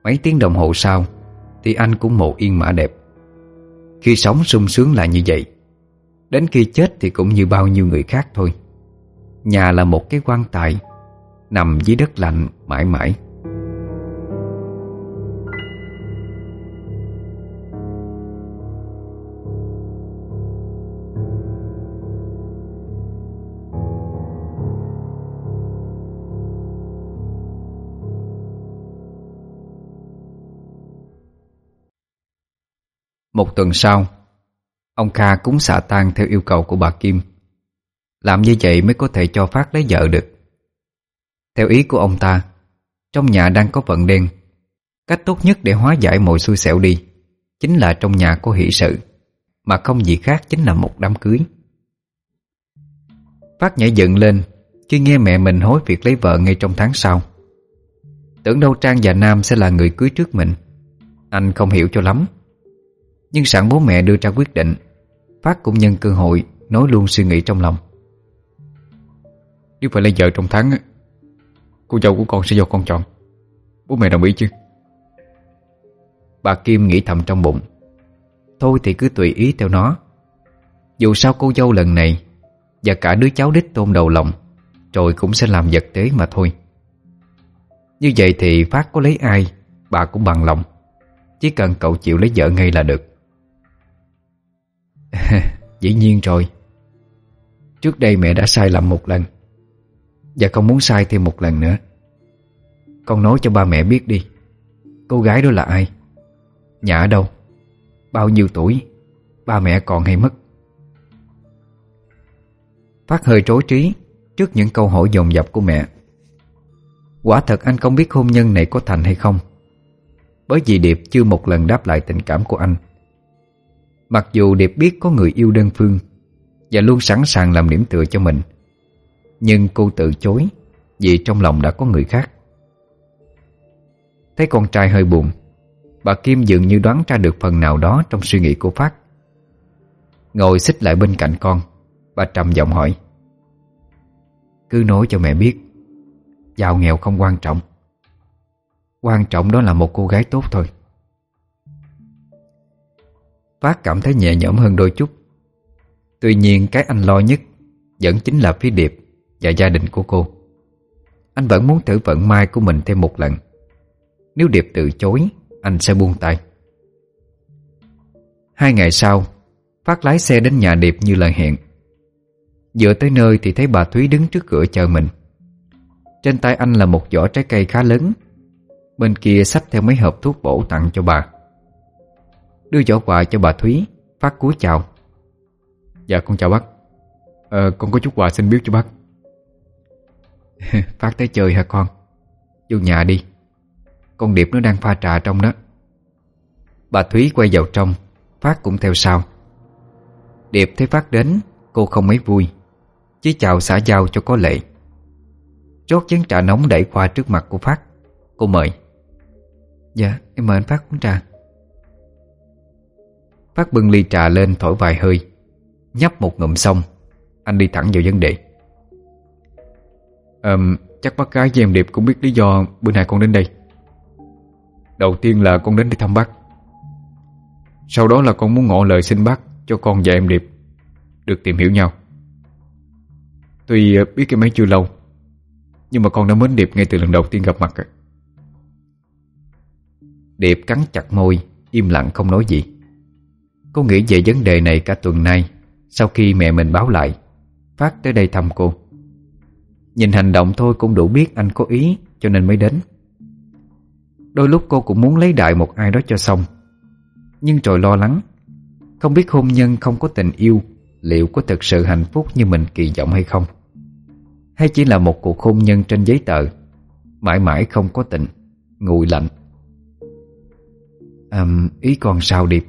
Mấy tiếng đồng hồ sau Thì anh cũng mộ yên mã đẹp. Khi sống sung sướng là như vậy, Đến khi chết thì cũng như bao nhiêu người khác thôi. Nhà là một cái quan tài Nằm dưới đất lạnh mãi mãi. Một tuần sau, Ông Kha cúng xả tang theo yêu cầu của bà Kim. Làm như vậy mới có thể cho Phát lấy vợ được. Theo ý của ông ta, Trong nhà đang có vận đen. Cách tốt nhất để hóa giải mọi xui xẻo đi Chính là trong nhà có hỷ sự, Mà không gì khác chính là một đám cưới. Phát nhảy dựng lên Khi nghe mẹ mình hối việc lấy vợ ngay trong tháng sau. Tưởng đâu Trang và Nam sẽ là người cưới trước mình, Anh không hiểu cho lắm. Nhưng sẵn bố mẹ đưa ra quyết định Phát cũng nhân cơ hội Nói luôn suy nghĩ trong lòng. Nếu phải lấy vợ trong tháng Cô dâu của con sẽ do con chọn. Bố mẹ đồng ý chứ? Bà Kim nghĩ thầm trong bụng. Thôi thì cứ tùy ý theo nó. Dù sao cô dâu lần này Và cả đứa cháu đích tôn đầu lòng, Rồi cũng sẽ làm vật tế mà thôi. Như vậy thì Phát có lấy ai, Bà cũng bằng lòng. Chỉ cần cậu chịu lấy vợ ngay là được. <laughs> Dĩ nhiên rồi. Trước đây mẹ đã sai lầm một lần. Và không muốn sai thêm một lần nữa. Con nói cho ba mẹ biết đi. Cô gái đó là ai? Nhà ở đâu? Bao nhiêu tuổi? Ba mẹ còn hay mất? Phát hơi trối trí Trước những câu hỏi dồn dập của mẹ. Quả thật anh không biết hôn nhân này có thành hay không. Bởi vì Điệp chưa một lần đáp lại tình cảm của anh. Mặc dù Điệp biết có người yêu đơn phương Và luôn sẵn sàng làm điểm tựa cho mình nhưng cô từ chối, Vì trong lòng đã có người khác. Thấy con trai hơi buồn, Bà Kim dường như đoán ra được phần nào đó Trong suy nghĩ của Phát. Ngồi xích lại bên cạnh con, Bà trầm giọng hỏi, Cứ nói cho mẹ biết, Giàu nghèo không quan trọng. Quan trọng đó là một cô gái tốt thôi. Phát cảm thấy nhẹ nhõm hơn đôi chút. Tuy nhiên cái anh lo nhất Vẫn chính là phía Điệp. Và gia đình của cô. Anh vẫn muốn thử vận may của mình thêm một lần. Nếu Điệp từ chối Anh sẽ buông tay. Hai ngày sau Phát lái xe đến nhà Điệp như lời hẹn. Vừa tới nơi thì thấy bà Thúy đứng trước cửa chờ mình. Trên tay anh là một giỏ trái cây khá lớn. Bên kia xách theo mấy hộp thuốc bổ tặng cho bà. Đưa giỏ quà cho bà Thúy Phát cúi chào. Dạ con chào bác. À, Con có chút quà xin biếu cho bác. <laughs> Phát tới chơi hả con? Vô nhà đi. Con Điệp nó đang pha trà trong đó. Bà Thúy quay vào trong, Phát cũng theo sau. Điệp thấy Phát đến, Cô không mấy vui. Chỉ chào xã giao cho có lệ. Rót chén trà nóng đẩy qua trước mặt của Phát. Cô mời. Dạ em mời anh Phát uống trà. Phát bưng ly trà lên thổi vài hơi. Nhấp một ngụm xong, Anh đi thẳng vào vấn đề à, Chắc bác gái với em Điệp cũng biết lý do bữa nay con đến đây. Đầu tiên là con đến để thăm bác. Sau đó là con muốn ngỏ lời xin bác Cho con và em Điệp Được tìm hiểu nhau. Tuy ờ, biết cái ấy chưa lâu Nhưng mà con đã mến Điệp ngay từ lần đầu tiên gặp mặt Điệp cắn chặt môi Im lặng không nói gì. Cô nghĩ về vấn đề này cả tuần nay Sau khi mẹ mình báo lại Phát tới đây thăm cô. Nhìn hành động thôi cũng đủ biết anh có ý Cho nên mới đến. Đôi lúc cô cũng muốn lấy đại một ai đó cho xong. Nhưng rồi lo lắng. Không biết hôn nhân không có tình yêu Liệu có thực sự hạnh phúc như mình kỳ vọng hay không? Hay chỉ là một cuộc hôn nhân trên giấy tờ? Mãi mãi không có tình Nguội lạnh. À, Ý còn sao Điệp?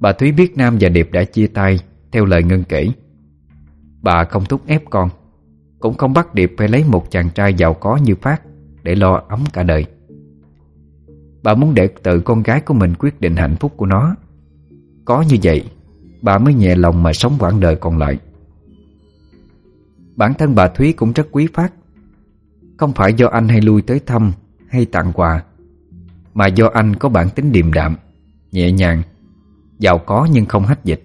Bà Thúy biết Nam và Điệp đã chia tay Theo lời Ngân kể. Bà không thúc ép con. Cũng không bắt Điệp phải lấy một chàng trai giàu có như Phát Để lo ấm cả đời. Bà muốn để tự con gái của mình quyết định hạnh phúc của nó. Có như vậy, Bà mới nhẹ lòng mà sống quãng đời còn lại. Bản thân bà Thúy cũng rất quý Phát. Không phải do anh hay lui tới thăm Hay tặng quà, Mà do anh có bản tính điềm đạm, Nhẹ nhàng, Giàu có nhưng không hách dịch.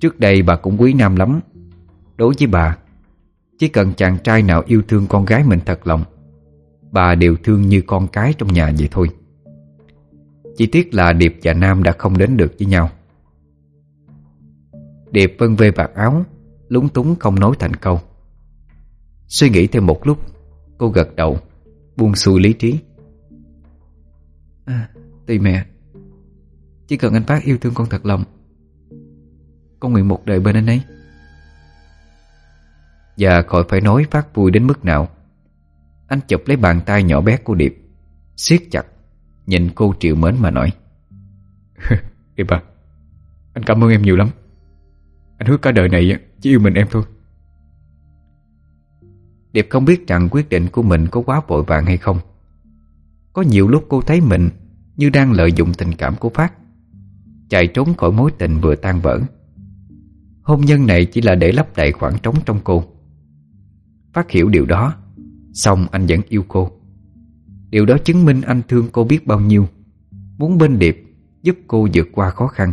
Trước đây bà cũng quý Nam lắm. Đối với bà Chỉ cần chàng trai nào yêu thương con gái mình thật lòng Bà đều thương như con cái trong nhà vậy thôi. Chỉ tiếc là Điệp và Nam đã không đến được với nhau. Điệp vân vê vạt áo Lúng túng không nói thành câu. Suy nghĩ thêm một lúc Cô gật đầu Buông xuôi lý trí. À, Tùy mẹ. Chỉ cần anh Phát yêu thương con thật lòng Con nguyện một đời bên anh ấy. Và khỏi phải nói Phát vui đến mức nào. Anh chụp lấy bàn tay nhỏ bé của Điệp siết chặt Nhìn cô triệu mến mà nói. <laughs> Điệp à Anh cảm ơn em nhiều lắm. Anh hứa cả đời này chỉ yêu mình em thôi. Điệp không biết rằng quyết định của mình có quá vội vàng hay không. Có nhiều lúc cô thấy mình Như đang lợi dụng tình cảm của Phát Chạy trốn khỏi mối tình vừa tan vỡ. Hôn nhân này chỉ là để lấp đầy khoảng trống trong cô Phát hiểu điều đó. Xong anh vẫn yêu cô. Điều đó chứng minh anh thương cô biết bao nhiêu. Muốn bên Điệp Giúp cô vượt qua khó khăn.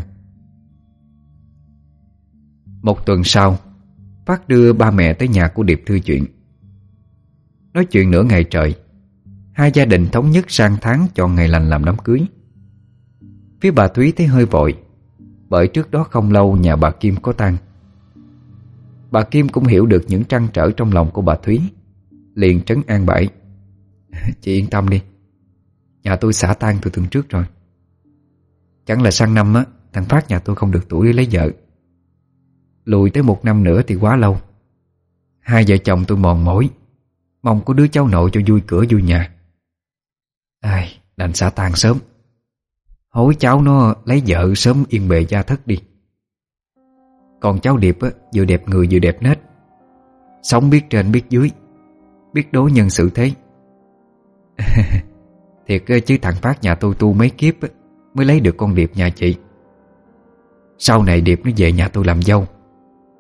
Một tuần sau, Phát đưa ba mẹ tới nhà của Điệp thư chuyện. Nói chuyện nửa ngày trời, Hai gia đình thống nhất sang tháng chọn ngày lành làm đám cưới. Phía bà Thúy thấy hơi vội, Bởi trước đó không lâu nhà bà Kim có tang Bà Kim cũng hiểu được những trăn trở trong lòng của bà Thúy. Liền trấn an bảy <laughs> Chị yên tâm đi. Nhà tôi xả tan từ tuần trước rồi. Chẳng là sang năm á Thằng Phát nhà tôi không được tuổi lấy vợ. Lùi tới một năm nữa thì quá lâu. Hai vợ chồng tôi mòn mỏi. Mong có đứa cháu nội cho vui cửa vui nhà. Ai, đành xả tan sớm. Hối cháu nó lấy vợ sớm yên bề gia thất đi. Còn cháu Điệp á, vừa đẹp người vừa đẹp nết. Sống biết trên biết dưới Biết đối nhân xử thế. <laughs> Thiệt chứ thằng Phát nhà tôi tu mấy kiếp Mới lấy được con Điệp nhà chị. Sau này Điệp nó về nhà tôi làm dâu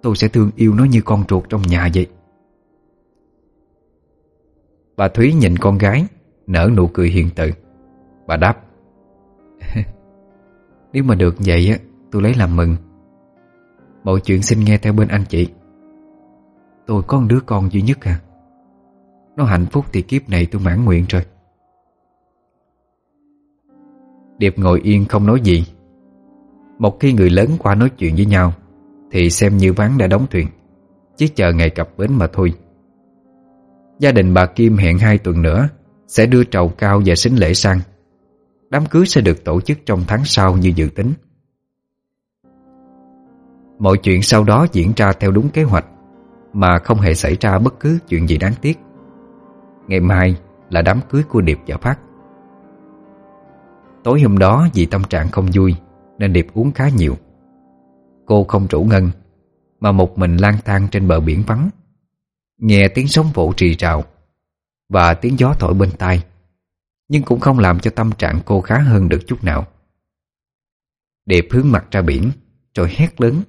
Tôi sẽ thương yêu nó như con ruột trong nhà vậy. Bà Thúy nhìn con gái Nở nụ cười hiền từ. Bà đáp <laughs> Nếu mà được vậy á Tôi lấy làm mừng. Mọi chuyện xin nghe theo bên anh chị. Tôi có một đứa con duy nhất à. Nó hạnh phúc thì kiếp này tôi mãn nguyện rồi. Điệp ngồi yên không nói gì. Một khi người lớn qua nói chuyện với nhau, Thì xem như ván đã đóng thuyền. Chỉ chờ ngày cập bến mà thôi. Gia đình bà Kim hẹn hai tuần nữa, Sẽ đưa trầu cao và xính lễ sang. Đám cưới sẽ được tổ chức trong tháng sau như dự tính. Mọi chuyện sau đó diễn ra theo đúng kế hoạch, Mà không hề xảy ra bất cứ chuyện gì đáng tiếc. Ngày mai là đám cưới của Điệp và Phát. Tối hôm đó, vì tâm trạng không vui, Nên Điệp uống khá nhiều. Cô không rủ Ngân, Mà một mình lang thang trên bờ biển vắng. Nghe tiếng sóng vỗ trì trào Và tiếng gió thổi bên tai, Nhưng cũng không làm cho tâm trạng cô khá hơn được chút nào. Điệp hướng mặt ra biển, Rồi hét lớn.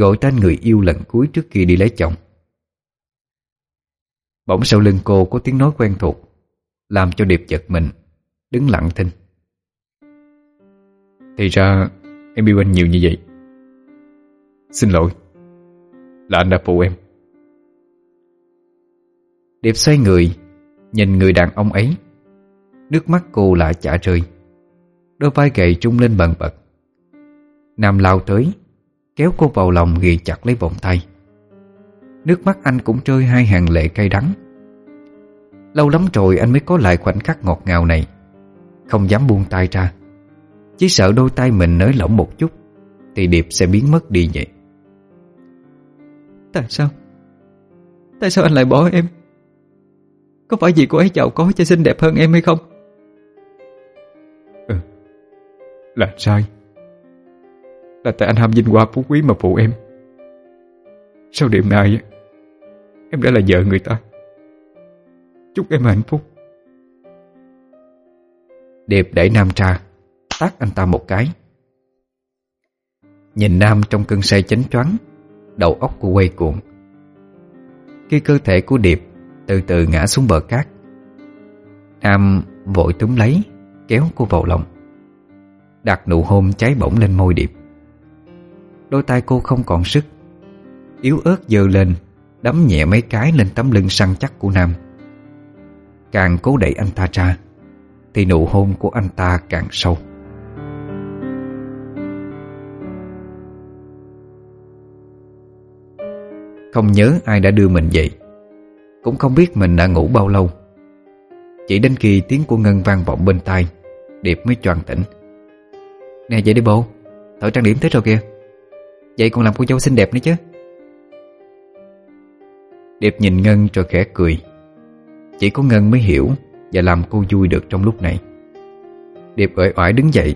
Gọi tên người yêu lần cuối trước khi đi lấy chồng. Bỗng sau lưng cô có tiếng nói quen thuộc, Làm cho Điệp giật mình, Đứng lặng thinh. Thì ra, em yêu anh nhiều như vậy. Xin lỗi, Là anh đã phụ em. Điệp xoay người, Nhìn người đàn ông ấy. Nước mắt cô lại chả rơi. Đôi vai gầy trung lên bần bật. Nam lao tới Kéo cô vào lòng ghi chặt lấy vòng tay. Nước mắt anh cũng rơi hai hàng lệ cay đắng. Lâu lắm rồi anh mới có lại khoảnh khắc ngọt ngào này. Không dám buông tay ra. Chỉ sợ đôi tay mình nới lỏng một chút Thì Điệp sẽ biến mất đi vậy. Tại sao? Tại sao anh lại bỏ em? Có phải vì cô ấy giàu có cho xinh đẹp hơn em hay không? Ừ. Là sai là tại anh ham vinh hoa phú quý mà phụ em. Sau điểm này Em đã là vợ người ta. Chúc em hạnh phúc. Điệp đẩy Nam ra Tát anh ta một cái. Nhìn Nam trong cơn say chánh choáng, Đầu óc của quay cuộn Khi cơ thể của Điệp Từ từ ngã xuống bờ cát, Nam vội túm lấy, Kéo cô vào lòng. Đặt nụ hôn cháy bỏng lên môi Điệp. Đôi tay cô không còn sức. Yếu ớt dơ lên Đấm nhẹ mấy cái lên tấm lưng săn chắc của Nam. Càng cố đẩy anh ta ra Thì nụ hôn của anh ta càng sâu. Không nhớ ai đã đưa mình dậy Cũng không biết mình đã ngủ bao lâu. Chỉ đến khi tiếng của Ngân vang vọng bên tai Điệp mới choàng tỉnh. Nè dậy đi bố, Thở trang điểm tới rồi kìa. Vậy còn làm cô dâu xinh đẹp nữa chứ? Điệp nhìn Ngân rồi khẽ cười. Chỉ có Ngân mới hiểu Và làm cô vui được trong lúc này. Điệp uể oải đứng dậy.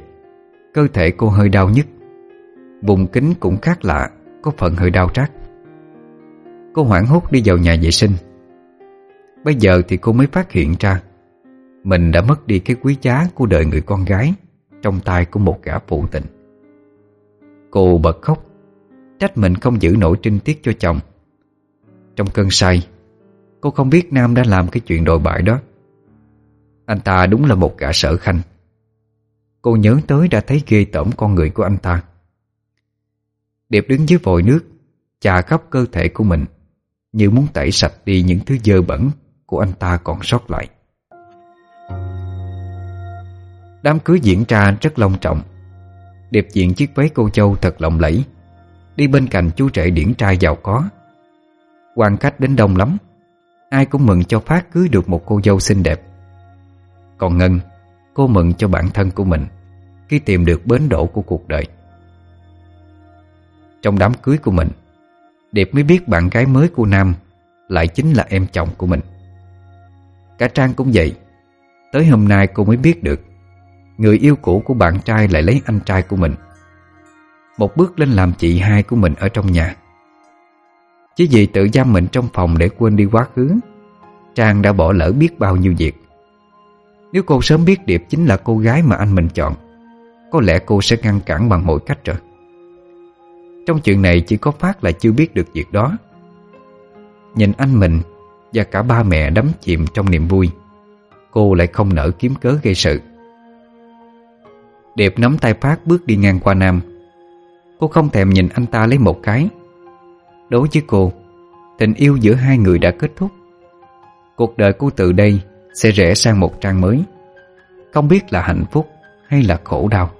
Cơ thể cô hơi đau nhức. Vùng kính cũng khác lạ, Có phần hơi đau rát Cô hoảng hốt đi vào nhà vệ sinh. Bây giờ thì cô mới phát hiện ra, Mình đã mất đi cái quý giá của đời người con gái Trong tay của một gã phụ tình. Cô bật khóc. Trách mình không giữ nổi trinh tiết cho chồng. Trong cơn say, Cô không biết Nam đã làm cái chuyện đồi bại đó. Anh ta đúng là một gã sở khanh. Cô nhớ tới đã thấy ghê tởm con người của anh ta. Điệp đứng dưới vòi nước, Chà khắp cơ thể của mình, Như muốn tẩy sạch đi những thứ dơ bẩn Của anh ta còn sót lại. Đám cưới diễn ra rất long trọng. Điệp diện chiếc váy cô châu thật lộng lẫy Đi bên cạnh chú rể điển trai giàu có. Quan khách đến đông lắm. Ai cũng mừng cho Phát cưới được một cô dâu xinh đẹp. Còn Ngân, Cô mừng cho bản thân của mình Khi tìm được bến đỗ của cuộc đời. Trong đám cưới của mình, Điệp mới biết bạn gái mới của Nam Lại chính là em chồng của mình. Cả Trang cũng vậy. Tới hôm nay cô mới biết được, Người yêu cũ của bạn trai lại lấy anh trai của mình. Một bước lên làm chị hai của mình ở trong nhà. Chỉ vì tự giam mình trong phòng để quên đi quá khứ, Trang đã bỏ lỡ biết bao nhiêu việc. Nếu cô sớm biết Điệp chính là cô gái mà anh mình chọn, Có lẽ cô sẽ ngăn cản bằng mọi cách rồi. Trong chuyện này chỉ có Phát là chưa biết được việc đó. Nhìn anh mình Và cả ba mẹ đắm chìm trong niềm vui, Cô lại không nỡ kiếm cớ gây sự. Điệp nắm tay Phát bước đi ngang qua Nam Cô không thèm nhìn anh ta lấy một cái. Đối với cô, Tình yêu giữa hai người đã kết thúc. Cuộc đời cô từ đây Sẽ rẽ sang một trang mới. Không biết là hạnh phúc hay là khổ đau.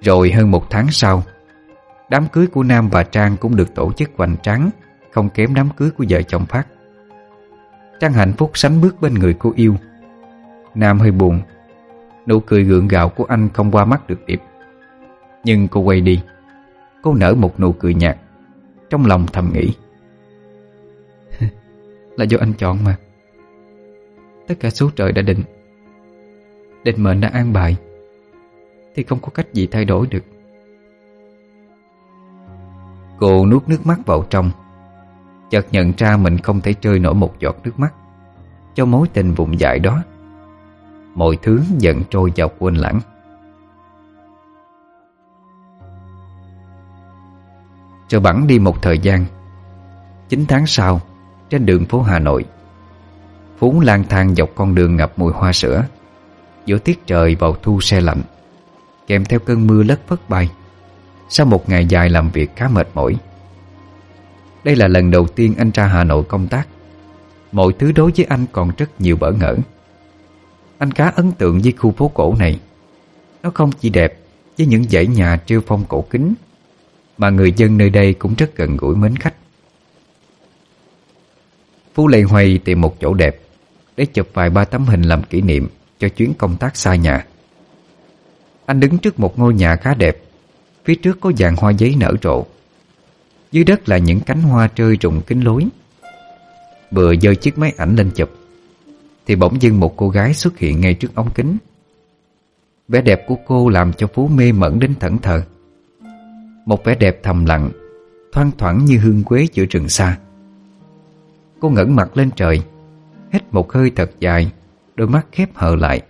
Rồi hơn một tháng sau, Đám cưới của Nam và Trang cũng được tổ chức hoành tráng, Không kém đám cưới của vợ chồng Phát. Trang hạnh phúc sánh bước bên người cô yêu. Nam hơi buồn. Nụ cười gượng gạo của anh không qua mắt được Điệp nhưng cô quay đi. Cô nở một nụ cười nhạt. Trong lòng thầm nghĩ. <laughs> Là do anh chọn mà. Tất cả số trời đã định. Định mệnh đã an bài. Thì không có cách gì thay đổi được. Cô nuốt nước mắt vào trong. Chợt nhận ra mình không thể chơi nổi một giọt nước mắt. Cho mối tình vụng dại đó. Mọi thứ dần trôi vào quên lãng. Rồi bẵng đi một thời gian. 9 tháng sau, Trên đường phố Hà Nội, Phú lang thang dọc con đường ngập mùi hoa sữa. Giữa tiết trời vào thu xe lạnh, Kèm theo cơn mưa lất phất bay. Sau một ngày dài làm việc khá mệt mỏi, Đây là lần đầu tiên anh ra Hà Nội công tác. Mọi thứ đối với anh còn rất nhiều bỡ ngỡ. Anh khá ấn tượng với khu phố cổ này. Nó không chỉ đẹp Với những dãy nhà treo phong cổ kính mà người dân nơi đây cũng rất gần gũi mến khách. Phú Lê Hoay tìm một chỗ đẹp Để chụp vài ba tấm hình làm kỷ niệm Cho chuyến công tác xa nhà. Anh đứng trước một ngôi nhà khá đẹp, Phía trước có dàn hoa giấy nở rộ. Dưới đất là những cánh hoa rơi rụng kính lối. Vừa dơ chiếc máy ảnh lên chụp, Thì bỗng dưng một cô gái xuất hiện ngay trước ống kính. Vẻ đẹp của cô làm cho Phú mê mẩn đến thẫn thờ một vẻ đẹp thầm lặng, Thoang thoảng như hương quế giữa rừng xa. Cô ngẩng mặt lên trời, Hít một hơi thật dài, Đôi mắt khép hờ lại,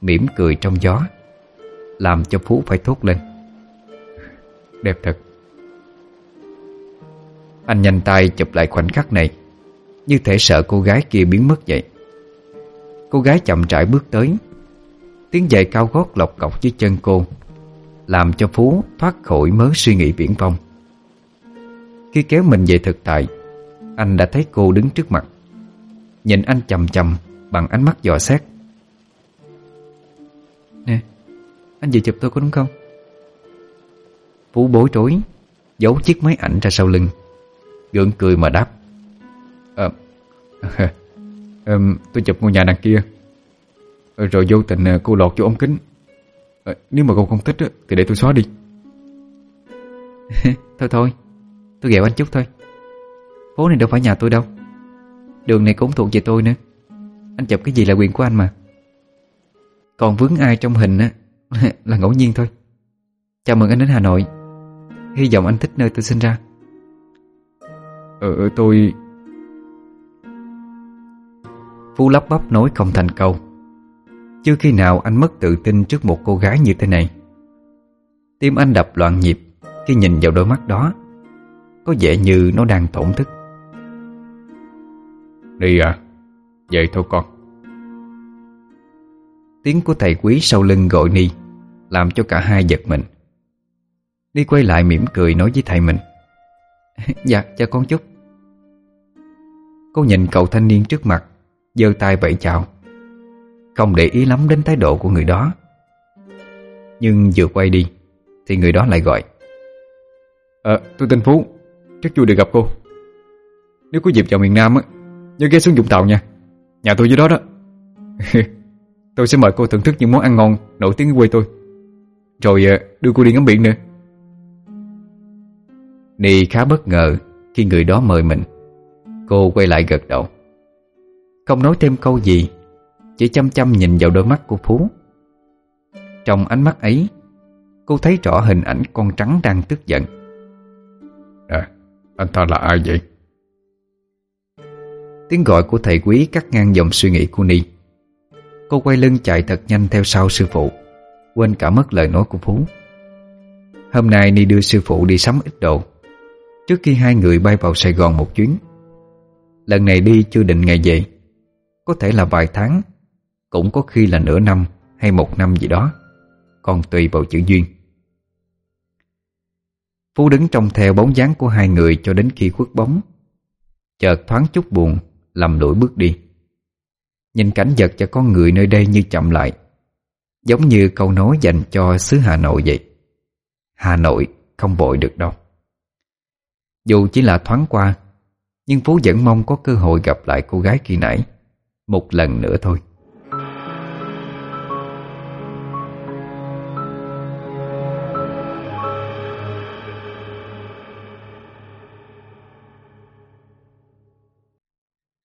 mỉm cười trong gió, Làm cho Phú phải thốt lên. Đẹp thật. Anh nhanh tay chụp lại khoảnh khắc này, Như thể sợ cô gái kia biến mất vậy. Cô gái chậm rãi bước tới, Tiếng giày cao gót lọc cọc dưới chân cô làm cho Phú thoát khỏi mớ suy nghĩ viễn vông. Khi kéo mình về thực tại Anh đã thấy cô đứng trước mặt. Nhìn anh chầm chầm Bằng ánh mắt dò xét. Nè Anh vừa chụp tôi có đúng không? Phú bối rối Giấu chiếc máy ảnh ra sau lưng. Gượng cười mà đáp. Ờ <laughs> à, Tôi chụp ngôi nhà đằng kia. Ờ, rồi vô tình ờ, cô lọt vô ống kính à, Nếu mà cô không thích Thì để tôi xóa đi. <laughs> Thôi thôi Tôi ghẹo anh chút thôi. Phố này đâu phải nhà tôi đâu. Đường này cũng thuộc về tôi nữa. Anh chụp cái gì là quyền của anh mà. Còn vướng ai trong hình á <laughs> Là ngẫu nhiên thôi. Chào mừng anh đến Hà Nội. Hy vọng anh thích nơi tôi sinh ra. Ờ tôi Phú lắp bắp nói không thành câu chưa khi nào anh mất tự tin trước một cô gái như thế này. Tim anh đập loạn nhịp Khi nhìn vào đôi mắt đó. Có vẻ như nó đang tổn thức. Đi à Vậy thôi con. Tiếng của thầy quý sau lưng gọi Ni Làm cho cả hai giật mình. Ni quay lại mỉm cười nói với thầy mình. <laughs> Dạ, chào con chút. Cô nhìn cậu thanh niên trước mặt giơ tay vẫy chào không để ý lắm đến thái độ của người đó. Nhưng vừa quay đi Thì người đó lại gọi. Ờ, tôi tên Phú Rất vui được gặp cô. Nếu có dịp vào miền Nam á Nhớ ghé xuống Vũng Tàu nha. Nhà tôi dưới đó đó. <laughs> Tôi sẽ mời cô thưởng thức những món ăn ngon Nổi tiếng quê tôi. Rồi ờ, đưa cô đi ngắm biển nữa. Nì khá bất ngờ Khi người đó mời mình. Cô quay lại gật đầu. Không nói thêm câu gì chỉ chăm chăm nhìn vào đôi mắt của Phú. Trong ánh mắt ấy Cô thấy rõ hình ảnh con trắng đang tức giận. À Anh ta là ai vậy? Tiếng gọi của thầy quý cắt ngang dòng suy nghĩ của Ni. Cô quay lưng chạy thật nhanh theo sau sư phụ Quên cả mất lời nói của Phú. Hôm nay Ni đưa sư phụ đi sắm ít đồ. Trước khi hai người bay vào Sài Gòn một chuyến. Lần này đi chưa định ngày về. Có thể là vài tháng cũng có khi là nửa năm hay một năm gì đó. Còn tùy vào chữ duyên. Phú đứng trong theo bóng dáng của hai người cho đến khi khuất bóng. Chợt thoáng chút buồn, Lầm lũi bước đi. Nhìn cảnh vật cho con người nơi đây như chậm lại. Giống như câu nói dành cho xứ Hà Nội vậy. Hà Nội không vội được đâu. Dù chỉ là thoáng qua, Nhưng Phú vẫn mong có cơ hội gặp lại cô gái khi nãy. Một lần nữa thôi.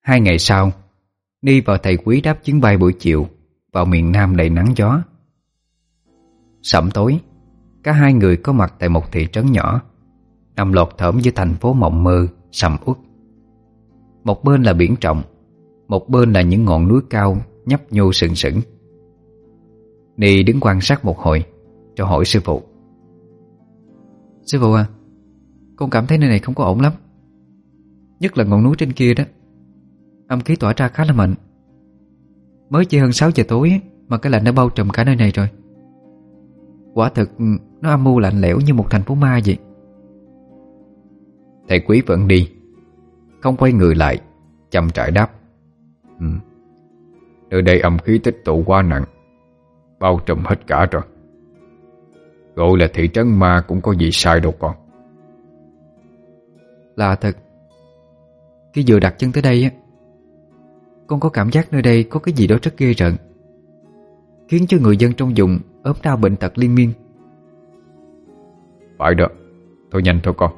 Hai ngày sau, Ni và thầy quý đáp chuyến bay buổi chiều Vào miền Nam đầy nắng gió. Sẩm tối, Cả hai người có mặt tại một thị trấn nhỏ, Nằm lọt thởm giữa thành phố mộng mơ, Sầm uất. Một bên là biển trọng, Một bên là những ngọn núi cao Nhấp nhô sừng sững. Ni đứng quan sát một hồi, Cho hỏi sư phụ. Sư phụ à Con cảm thấy nơi này không có ổn lắm, Nhất là ngọn núi trên kia đó. Âm khí tỏa ra khá là mạnh. Mới chỉ hơn 6 giờ tối Mà cái lạnh đã bao trùm cả nơi này rồi. Quả thực Nó âm mưu lạnh lẽo như một thành phố ma vậy. Thầy quý vẫn đi. Không quay người lại Chậm trại đáp. Ừ. Nơi đây âm khí tích tụ quá nặng Bao trùm hết cả rồi. Gọi là thị trấn ma cũng có gì sai đâu con. Là thật. Khi vừa đặt chân tới đây á con có cảm giác nơi đây có cái gì đó rất ghê rợn Khiến cho người dân trong vùng ốm đau bệnh tật liên miên. Phải đó Thôi nhanh thôi con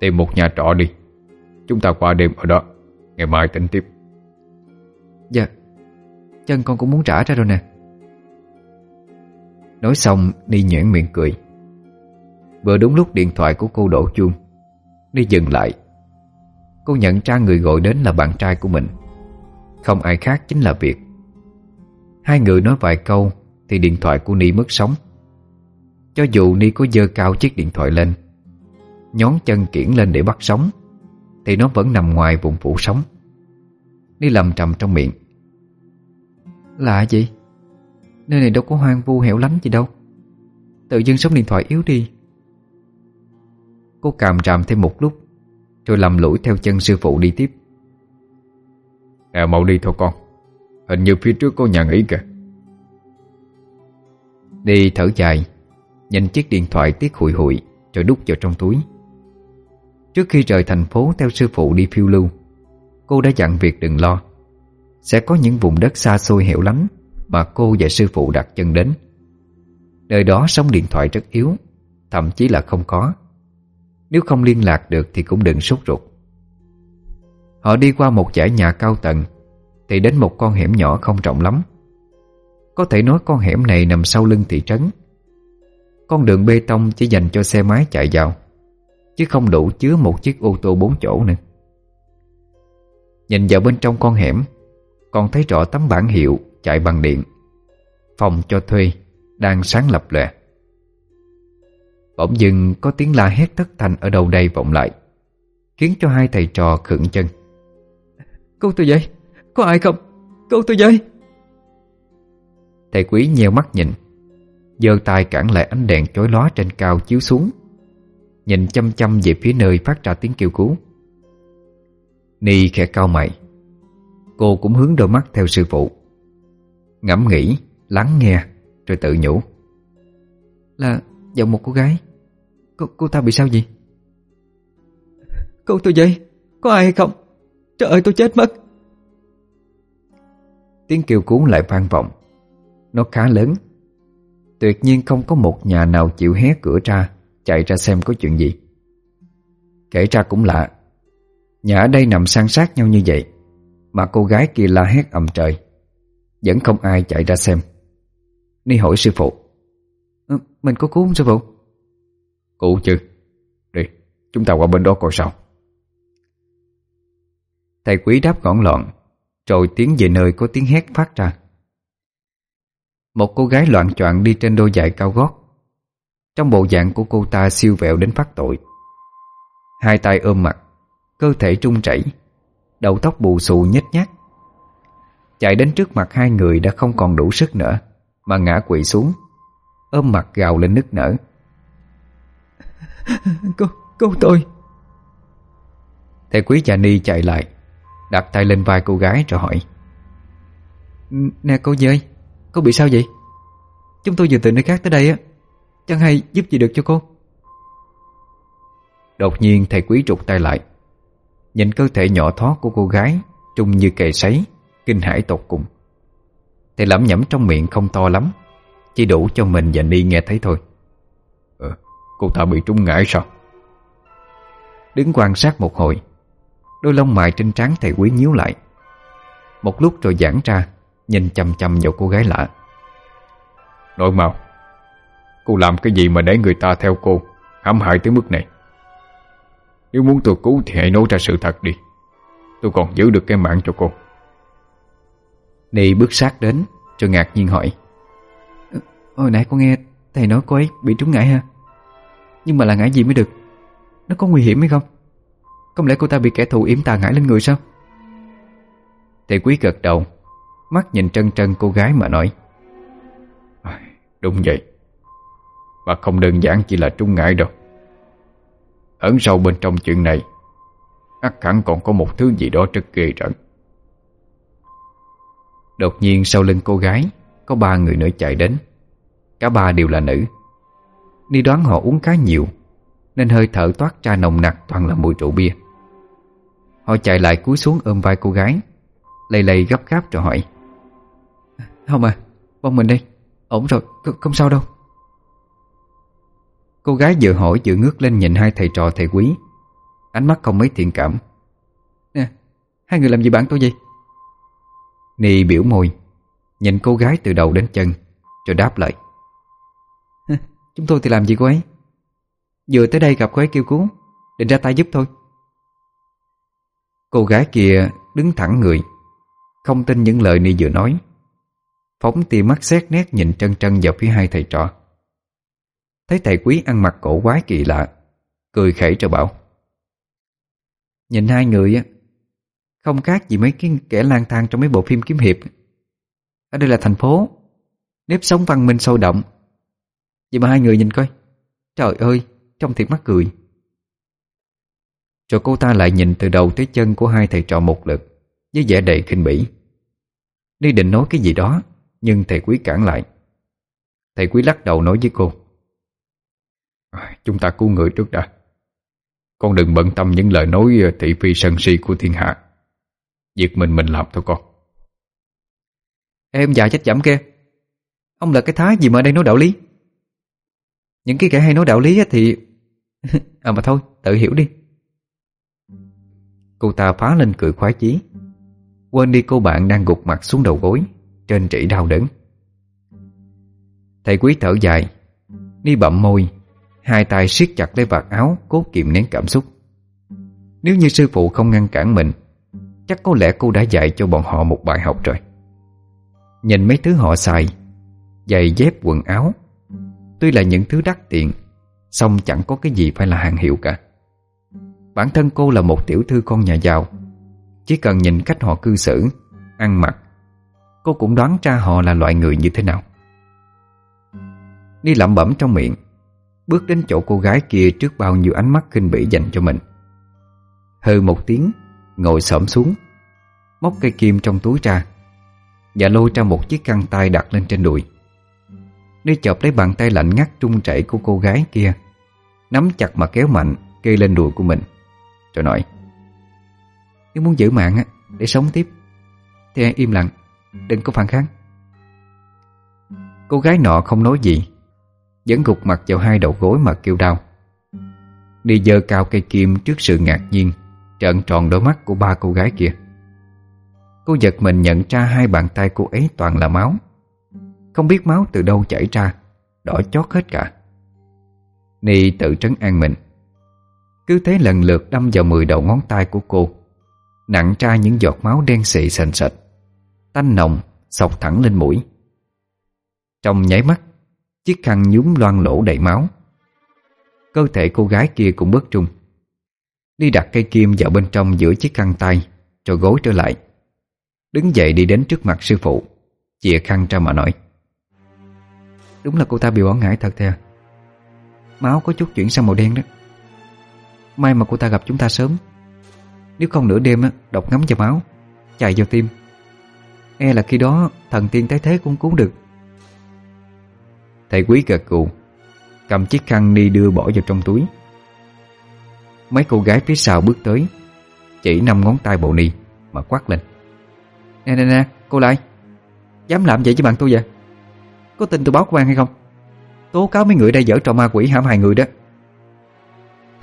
Tìm một nhà trọ đi Chúng ta qua đêm ở đó Ngày mai tính tiếp. Dạ Chân con cũng muốn trả ra rồi nè. Nói xong Ni nhuyễn miệng cười. Vừa đúng lúc điện thoại của cô đổ chuông Ni dừng lại. Cô nhận ra người gọi đến là bạn trai của mình không ai khác chính là Việt. Hai người nói vài câu Thì điện thoại của Ni mất sóng. Cho dù Ni có dơ cao chiếc điện thoại lên Nhón chân kiển lên để bắt sóng Thì nó vẫn nằm ngoài vùng phủ sóng. Ni lầm trầm trong miệng. Lạ gì Nơi này đâu có hoang vu hẻo lánh gì đâu. Tự dưng sóng điện thoại yếu đi. Cô càm ràm thêm một lúc Rồi lầm lũi theo chân sư phụ đi tiếp Nè, mau đi thôi con. Hình như phía trước có nhà nghỉ kìa. Đi thở dài Nhìn chiếc điện thoại tiếc hụi hụi, Rồi đút vào trong túi. Trước khi rời thành phố theo sư phụ đi phiêu lưu, Cô đã dặn việc đừng lo. Sẽ có những vùng đất xa xôi hẻo lánh Mà cô và sư phụ đặt chân đến. Nơi đó sóng điện thoại rất yếu, Thậm chí là không có. Nếu không liên lạc được thì cũng đừng sốt ruột. Họ đi qua một dãy nhà cao tầng, Thì đến một con hẻm nhỏ không rộng lắm. Có thể nói con hẻm này nằm sau lưng thị trấn. Con đường bê tông chỉ dành cho xe máy chạy vào, Chứ không đủ chứa một chiếc ô tô bốn chỗ nữa. Nhìn vào bên trong con hẻm Còn thấy rõ tấm bản hiệu chạy bằng điện, Phòng cho thuê, Đang sáng lập lè. Bỗng dưng có tiếng la hét thất thanh ở đầu đây vọng lại, Khiến cho hai thầy trò khựng chân. Cô tôi vậy Có ai không? Cô tôi vậy Thầy quý nheo mắt nhìn giơ tay cản lại ánh đèn chói lóa trên cao chiếu xuống Nhìn chăm chăm về phía nơi phát ra tiếng kêu cứu. Ni khẽ cao mày Cô cũng hướng đôi mắt theo sư phụ Ngẫm nghĩ Lắng nghe Rồi tự nhủ. Là giọng một cô gái. Cô, cô ta bị sao gì Cô tôi vậy Có ai hay không Trời ơi tôi chết mất. Tiếng kêu cứu lại vang vọng. Nó khá lớn. Tuyệt nhiên không có một nhà nào chịu hé cửa ra Chạy ra xem có chuyện gì. Kể ra cũng lạ. Nhà ở đây nằm san sát nhau như vậy Mà cô gái kia la hét ầm trời. Vẫn không ai chạy ra xem. Ni hỏi sư phụ. Ừ, Mình có cứu không sư phụ? Cứu chứ. Đi chúng ta qua bên đó coi sao Thầy quý đáp gọn lọn Rồi tiến về nơi có tiếng hét phát ra. Một cô gái loạn choạng đi trên đôi giày cao gót. Trong bộ dạng của cô ta siêu vẹo đến phát tội. Hai tay ôm mặt Cơ thể trung chảy Đầu tóc bù xù nhếch nhác. Chạy đến trước mặt hai người đã không còn đủ sức nữa Mà ngã quỵ xuống Ôm mặt gào lên nức nở. <laughs> Cô, cô tôi. Thầy quý già ni chạy lại Đặt tay lên vai cô gái rồi hỏi. Nè cô dì ơi Cô bị sao vậy? Chúng tôi vừa từ nơi khác tới đây á Chẳng hay giúp gì được cho cô? Đột nhiên thầy quý trục tay lại Nhìn cơ thể nhỏ thó của cô gái Trông như kề sấy Kinh hãi tột cùng. Thầy lẩm nhẩm trong miệng không to lắm Chỉ đủ cho mình và Ni nghe thấy thôi. Ờ, Cô ta bị trúng ngải sao? Đứng quan sát một hồi Đôi lông mày trên trán thầy quý nhíu lại. Một lúc rồi giãn ra Nhìn chăm chăm vào cô gái lạ. Nói mau Cô làm cái gì mà để người ta theo cô hãm hại tới mức này? Nếu muốn tôi cứu thì hãy nói ra sự thật đi. Tôi còn giữ được cái mạng cho cô. Ni bước sát đến Rồi ngạc nhiên hỏi. Hồi nãy con nghe thầy nói cô ấy bị trúng ngải ha? Nhưng mà là ngải gì mới được? Nó có nguy hiểm hay không không lẽ cô ta bị kẻ thù yếm tà ngải lên người sao? Thầy quý gật đầu, Mắt nhìn trân trân cô gái mà nói Đúng vậy. Mà không đơn giản chỉ là trung ngại đâu. Ẩn sâu bên trong chuyện này, ắt hẳn còn có một thứ gì đó rất ghê rợn. Đột nhiên sau lưng cô gái, Có ba người nữa chạy đến. Cả ba đều là nữ. Ni đoán họ uống khá nhiều, Nên hơi thở toát ra nồng nặc toàn là mùi rượu bia. Họ chạy lại cúi xuống ôm vai cô gái Lây lây gấp gáp rồi hỏi. Không à, bông mình đi Ổn rồi, không, sao đâu. Cô gái vừa hỏi vừa ngước lên nhìn hai thầy trò thầy quý. Ánh mắt không mấy thiện cảm. Nè, hai người làm gì bạn tôi vậy? nì biểu môi Nhìn cô gái từ đầu đến chân Rồi đáp lại. Chúng tôi thì làm gì cô ấy? Vừa tới đây gặp cô ấy kêu cứu Định ra tay giúp thôi. Cô gái kia đứng thẳng người Không tin những lời Ni vừa nói. Phóng tia mắt xét nét nhìn trân trân vào phía hai thầy trò. Thấy thầy quý ăn mặc cổ quái kỳ lạ Cười khẩy cho bảo Nhìn hai người á Không khác gì mấy cái kẻ lang thang trong mấy bộ phim kiếm hiệp. Ở đây là thành phố Nếp sống văn minh sôi động. Vậy mà hai người nhìn coi Trời ơi, trông thiệt mắc cười. Rồi cô ta lại nhìn từ đầu tới chân của hai thầy trò một lượt, Với vẻ đầy khinh bỉ. Đi định nói cái gì đó, Nhưng thầy quý cản lại. Thầy quý lắc đầu nói với cô à, Chúng ta cứu người trước đã. Con đừng bận tâm những lời nói ờ, thị phi sân si của thiên hạ. Việc mình mình làm thôi con. Em già chết giảm kia Ông là cái thái gì mà ở đây nói đạo lý? Những cái kẻ hay nói đạo lý thì <laughs> À mà thôi, tự hiểu đi. Cô ta phá lên cười khoái chí. Quên đi cô bạn đang gục mặt xuống đầu gối, Trên trĩ đau đớn. Thầy quý thở dài Ni bậm môi, Hai tay siết chặt lấy vạt áo, Cố kiềm nén cảm xúc. Nếu như sư phụ không ngăn cản mình, Chắc có lẽ cô đã dạy cho bọn họ một bài học rồi. Nhìn mấy thứ họ xài, Giày dép, quần áo, Tuy là những thứ đắt tiền Xong chẳng có cái gì phải là hàng hiệu cả. Bản thân cô là một tiểu thư con nhà giàu. Chỉ cần nhìn cách họ cư xử, Ăn mặc, Cô cũng đoán ra họ là loại người như thế nào. Đi lẩm bẩm trong miệng, Bước đến chỗ cô gái kia trước bao nhiêu ánh mắt khinh bỉ dành cho mình. Hừ một tiếng, Ngồi xổm xuống, Móc cây kim trong túi ra Và lôi ra một chiếc khăn tay đặt lên trên đùi. Đi chộp lấy bàn tay lạnh ngắt trung chảy của cô gái kia, Nắm chặt mà kéo mạnh, Kê lên đùi của mình. Rồi nói Nếu muốn giữ mạng để sống tiếp. Thì im lặng, Đừng có phản kháng. Cô gái nọ không nói gì, vẫn gục mặt vào hai đầu gối mà kêu đau. Đi dơ cao cây kim trước sự ngạc nhiên, Trợn tròn đôi mắt của ba cô gái kia. Cô giật mình nhận ra hai bàn tay cô ấy toàn là máu. Không biết máu từ đâu chảy ra, Đỏ chót hết cả. Ni tự trấn an mình. Cứ thế lần lượt đâm vào mười đầu ngón tay của cô, Nặng ra những giọt máu đen xị sền sệt. Tanh nồng Sọc thẳng lên mũi. Trong nháy mắt, Chiếc khăn nhúm loang lỗ đầy máu. Cơ thể cô gái kia cũng bớt trung. Đi đặt cây kim vào bên trong giữa chiếc khăn tay Rồi gối trở lại. Đứng dậy đi đến trước mặt sư phụ, Chìa khăn ra mà nói. Đúng là cô ta bị bỏ ngải thật thà Máu có chút chuyển sang màu đen đó. May mà cô ta gặp chúng ta sớm. Nếu không nửa đêm độc ngắm vào máu Chạy vào tim. E là khi đó, thần tiên tái thế cũng cứu được. Thầy quý gật cụ Cầm chiếc khăn đi đưa bỏ vào trong túi. Mấy cô gái phía sau bước tới, Chỉ năm ngón tay bộ ni Mà quát lên. Nè nè nè, cô lại, Dám làm vậy với bạn tôi vậy? Có tin tôi báo công an hay không? Tố cáo mấy người đây dở trò ma quỷ hãm hại người đó.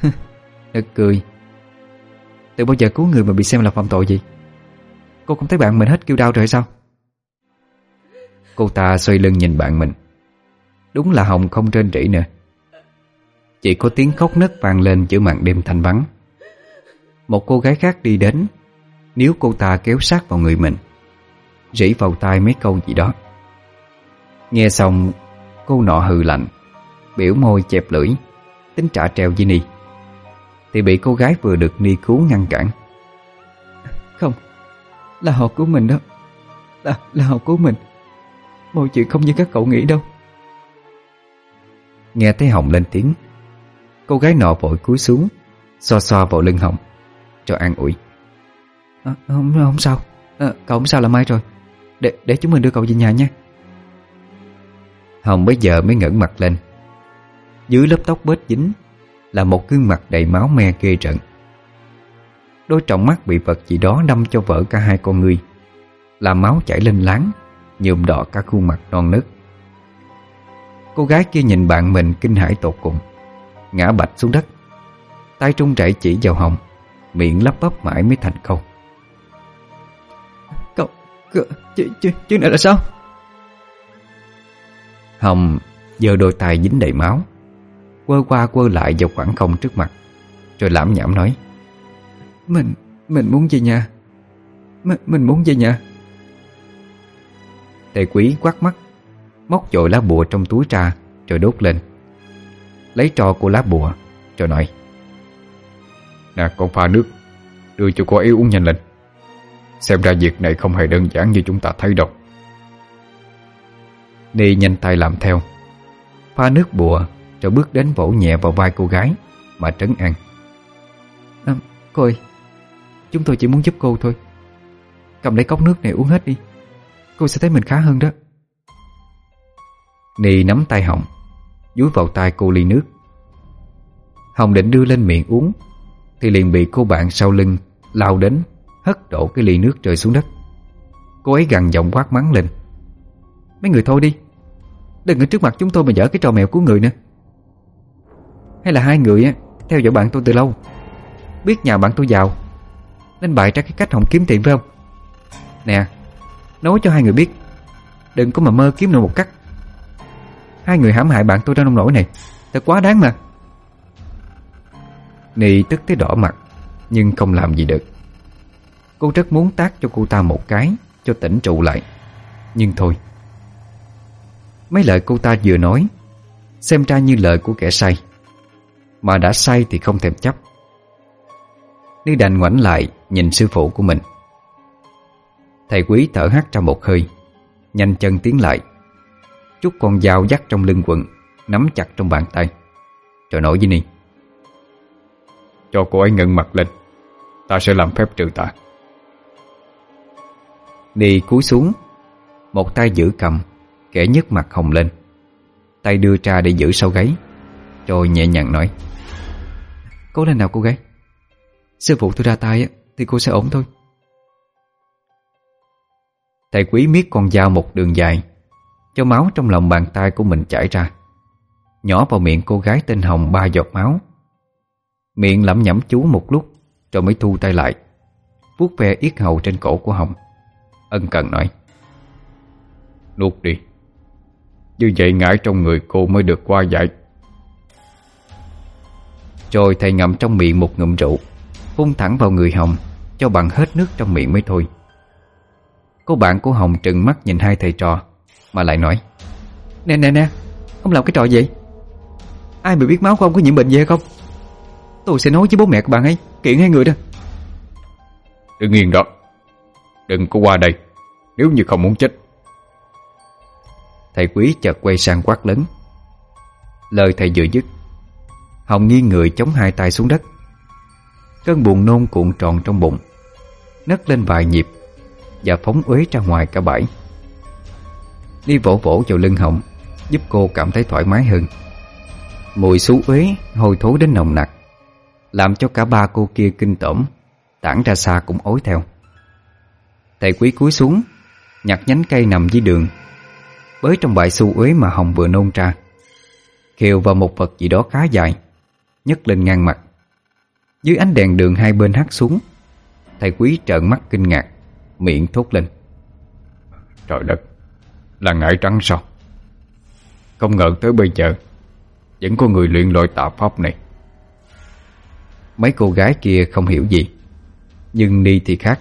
<laughs> Nực cười. Từ bao giờ cứu người mà bị xem là phạm tội gì Cô không thấy bạn mình hết kêu đau rồi sao? Cô ta xoay lưng nhìn bạn mình. Đúng là Hồng không trên trĩ nữa. Chỉ có tiếng khóc nấc vang lên giữa màn đêm thanh vắng. Một cô gái khác đi đến Nếu cô ta kéo sát vào người mình. Rỉ vào tai mấy câu gì đó. Nghe xong, Cô nọ hừ lạnh, Biểu môi chẹp lưỡi, Tính trả treo với Ni. Thì bị cô gái vừa được Ni cứu ngăn cản. Không Là họ cứu mình đó. Là, là họ cứu mình. Mọi chuyện không như các cậu nghĩ đâu. Nghe thấy Hồng lên tiếng Cô gái nọ vội cúi xuống Xoa xoa vào lưng Hồng Cho an ủi. À, không, không sao. À, Cậu không sao là mai rồi. Để, để chúng mình đưa cậu về nhà nha. Hồng bây giờ mới ngẩng mặt lên. Dưới lớp tóc bết dính Là một gương mặt đầy máu me ghê rợn. Đôi trọng mắt bị vật gì đó đâm cho vỡ cả hai con ngươi Làm máu chảy lên láng Nhuộm đỏ cả khuôn mặt non nớt. Cô gái kia nhìn bạn mình kinh hãi tột cùng Ngã bạch xuống đất. Tay trung chảy chỉ vào Hồng Miệng lắp bắp mãi mới thành câu. Cậu, cậu chuyện, chuyện, chuyện này là sao? Hồng giơ đôi tay dính đầy máu Quơ qua quơ lại vào khoảng không trước mặt. Rồi lãm nhảm nói Mình, mình muốn về nhà. M Mình muốn về nhà. Tề quý quát mắt Móc dội lá bùa trong túi ra Rồi đốt lên. Lấy trò của lá bùa Rồi nói Nè con pha nước Đưa cho cô ấy uống nhanh lên. Xem ra việc này không hề đơn giản như chúng ta thấy đâu. Ni nhanh tay làm theo. Pha nước bùa rồi bước đến vỗ nhẹ vào vai cô gái Mà trấn an. À, Cô ơi Chúng tôi chỉ muốn giúp cô thôi. Cầm lấy cốc nước này uống hết đi. Cô sẽ thấy mình khá hơn đó. Ni nắm tay Hồng Dúi vào tay cô ly nước. Hồng định đưa lên miệng uống Thì liền bị cô bạn sau lưng Lao đến Hất đổ cái ly nước rơi xuống đất. Cô ấy gằn giọng quát mắng lên. Mấy người thôi đi Đừng ở trước mặt chúng tôi mà dở cái trò mèo của người nữa hay là hai người Theo dõi bạn tôi từ lâu. Biết nhà bạn tôi giàu, Nên bày ra cái cách hòng kiếm tiền phải không? Nè, Nói cho hai người biết, Đừng có mà mơ kiếm được một cắt. Hai người hãm hại bạn tôi ra nông nổi này, Thật quá đáng mà. Nì tức tới đỏ mặt, Nhưng không làm gì được. Cô rất muốn tác cho cô ta một cái, Cho tỉnh trụ lại. Nhưng thôi. Mấy lời cô ta vừa nói, Xem ra như lời của kẻ say. Mà đã say thì không thèm chấp. Ni đành ngoảnh lại Nhìn sư phụ của mình. Thầy quý thở hắt ra một hơi Nhanh chân tiến lại. Chút con dao dắt trong lưng quần Nắm chặt trong bàn tay. Rồi nói với Ni Cho cô ấy ngẩng mặt lên Ta sẽ làm phép trừ tà. Ni cúi xuống Một tay giữ cầm Kẻ nhấc mặt hồng lên. Tay đưa ra để giữ sau gáy Rồi nhẹ nhàng nói Cố lên nào cô gái Sư phụ tôi ra tay Thì cô sẽ ổn thôi. Thầy quý miết con dao một đường dài, Cho máu trong lòng bàn tay của mình chảy ra. Nhỏ vào miệng cô gái tên Hồng ba giọt máu. Miệng lẩm nhẩm chú một lúc, Rồi mới thu tay lại, vuốt ve yết hầu trên cổ của Hồng, Ân cần nói. Nuốt đi. Như vậy ngải trong người cô mới được qua giải rồi thầy ngậm trong miệng một ngụm rượu Phun thẳng vào người Hồng Cho bằng hết nước trong miệng mới thôi. Cô bạn của Hồng trừng mắt nhìn hai thầy trò Mà lại nói Nè nè nè Ông làm cái trò gì? Ai mà biết máu của ông có nhiễm bệnh gì hay không? Tôi sẽ nói với bố mẹ của bạn ấy Kiện hai người đó. Đừng yên đó Đừng có qua đây Nếu như không muốn chết. Thầy quý chợt quay sang quát lớn. Lời thầy vừa dứt Hồng nghiêng người chống hai tay xuống đất. Cơn buồn nôn cuộn tròn trong bụng, Nấc lên vài nhịp Và phóng uế ra ngoài cả bãi. Đi vỗ vỗ vào lưng Hồng, Giúp cô cảm thấy thoải mái hơn. Mùi xú uế Hôi thối đến nồng nặc, Làm cho cả ba cô kia kinh tởm, Tản ra xa cũng ối theo. Thầy quý cúi xuống, Nhặt nhánh cây nằm dưới đường, Bới trong bãi xu uế mà Hồng vừa nôn ra Khiều vào một vật gì đó khá dài nhấc lên ngang mặt. Dưới ánh đèn đường hai bên hắt xuống Thầy quý trợn mắt kinh ngạc Miệng thốt lên. Trời đất Là ngải trắng sao? Không ngờ tới bây giờ Vẫn có người luyện loại tạ pháp này. Mấy cô gái kia không hiểu gì Nhưng Ni thì khác.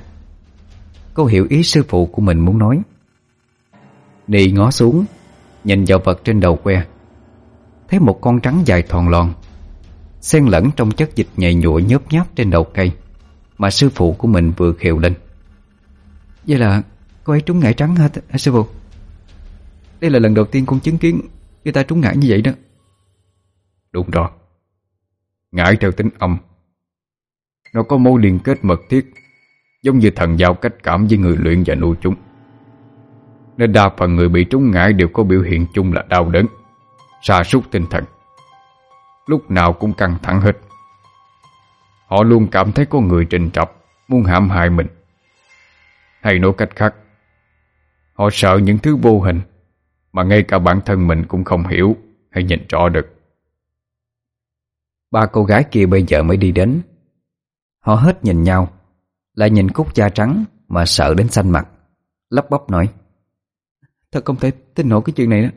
Cô hiểu ý sư phụ của mình muốn nói. Ni ngó xuống Nhìn vào vật trên đầu que. Thấy một con trắng dài thòn lòn Xen lẫn trong chất dịch nhầy nhụa nhớp nháp trên đầu cây Mà sư phụ của mình vừa khều lên. Vậy là cô ấy trúng ngải trắng hả, hả sư phụ? Đây là lần đầu tiên con chứng kiến Người ta trúng ngải như vậy đó. Đúng rồi Ngải theo tính âm. Nó có mối liên kết mật thiết Giống như thần giao cách cảm với người luyện và nuôi chúng. Nên đa phần người bị trúng ngải đều có biểu hiện chung là đau đớn Sa sút tinh thần. Lúc nào cũng căng thẳng hết. Họ luôn cảm thấy có người trình trọc Muốn hãm hại mình. Hay nói cách khác, Họ sợ những thứ vô hình Mà ngay cả bản thân mình cũng không hiểu Hay nhìn rõ được. Ba cô gái kia bây giờ mới đi đến. Họ hết nhìn nhau, Lại nhìn cúc da trắng Mà sợ đến xanh mặt. Lắp bắp nói, Thật không thể tin nổi cái chuyện này đó.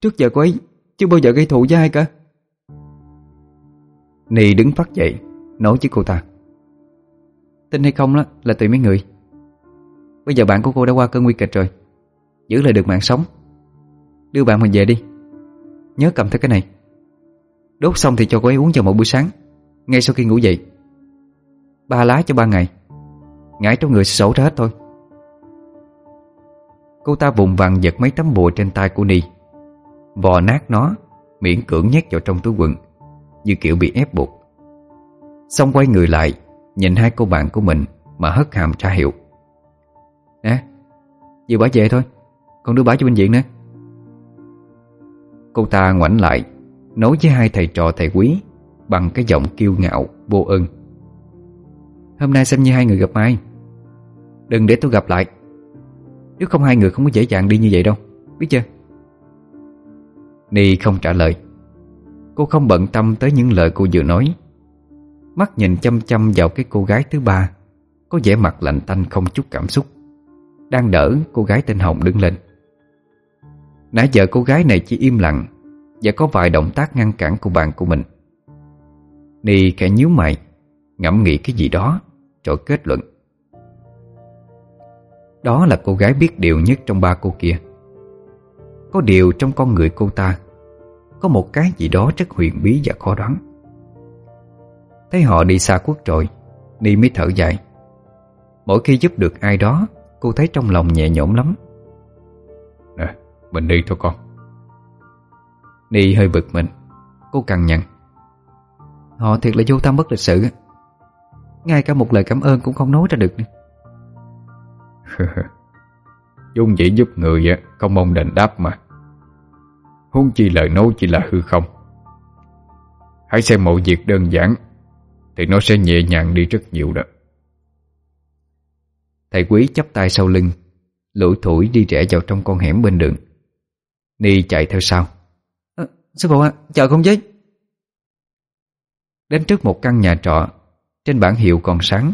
Trước giờ cô ấy chưa bao giờ gây thù với ai cả. Nì đứng phát dậy, Nói với cô ta. Tin hay không đó, là tùy mấy người. Bây giờ bạn của cô đã qua cơn nguy kịch rồi. Giữ lại được mạng sống. Đưa bạn mình về đi. Nhớ cầm theo cái này. Đốt xong thì cho cô ấy uống vào một buổi sáng, Ngay sau khi ngủ dậy. Ba lá cho ba ngày. Ngải trong người sổ ra hết thôi. Cô ta vùng vằng giật mấy tấm bùa trên tay của Ni. Vò nát nó, Miễn cưỡng nhét vào trong túi quần. Như kiểu bị ép buộc. Xong quay người lại Nhìn hai cô bạn của mình Mà hất hàm tra hiệu. Nè Vừa bà về thôi con đưa bà cho bệnh viện nữa Cô ta ngoảnh lại Nói với hai thầy trò thầy quý Bằng cái giọng kiêu ngạo, vô ơn Hôm nay xem như hai người gặp ai Đừng để tôi gặp lại. Nếu không hai người không có dễ dàng đi như vậy đâu Biết chưa? Ni không trả lời. Cô không bận tâm tới những lời cô vừa nói. Mắt nhìn chăm chăm vào cái cô gái thứ ba, Có vẻ mặt lạnh tanh không chút cảm xúc. Đang đỡ, cô gái tên Hồng đứng lên. Nãy giờ cô gái này chỉ im lặng Và có vài động tác ngăn cản cô bạn của mình. Ni khẽ nhíu mày, Ngẫm nghĩ cái gì đó, Rồi kết luận. Đó là cô gái biết điều nhất trong ba cô kia. Có điều trong con người cô ta có một cái gì đó rất huyền bí và khó đoán. Thấy họ đi xa quốc rồi Ni mới thở dài. Mỗi khi giúp được ai đó Cô thấy trong lòng nhẹ nhõm lắm. Nè, mình đi thôi con. Ni hơi bực mình Cô cằn nhằn. Họ thiệt là vô tâm bất lịch sự. Ngay cả một lời cảm ơn cũng không nói ra được nữa. <laughs> Dung chỉ giúp người Không mong đền đáp mà Huống chi lời nói chỉ là hư không. Hãy xem mọi việc đơn giản Thì nó sẽ nhẹ nhàng đi rất nhiều đó. Thầy quý chắp tay sau lưng Lủi thủi đi rẽ vào trong con hẻm bên đường. Ni chạy theo sau. À, Sư phụ ạ, à, chờ con với. Đến trước một căn nhà trọ Trên bảng hiệu còn sáng.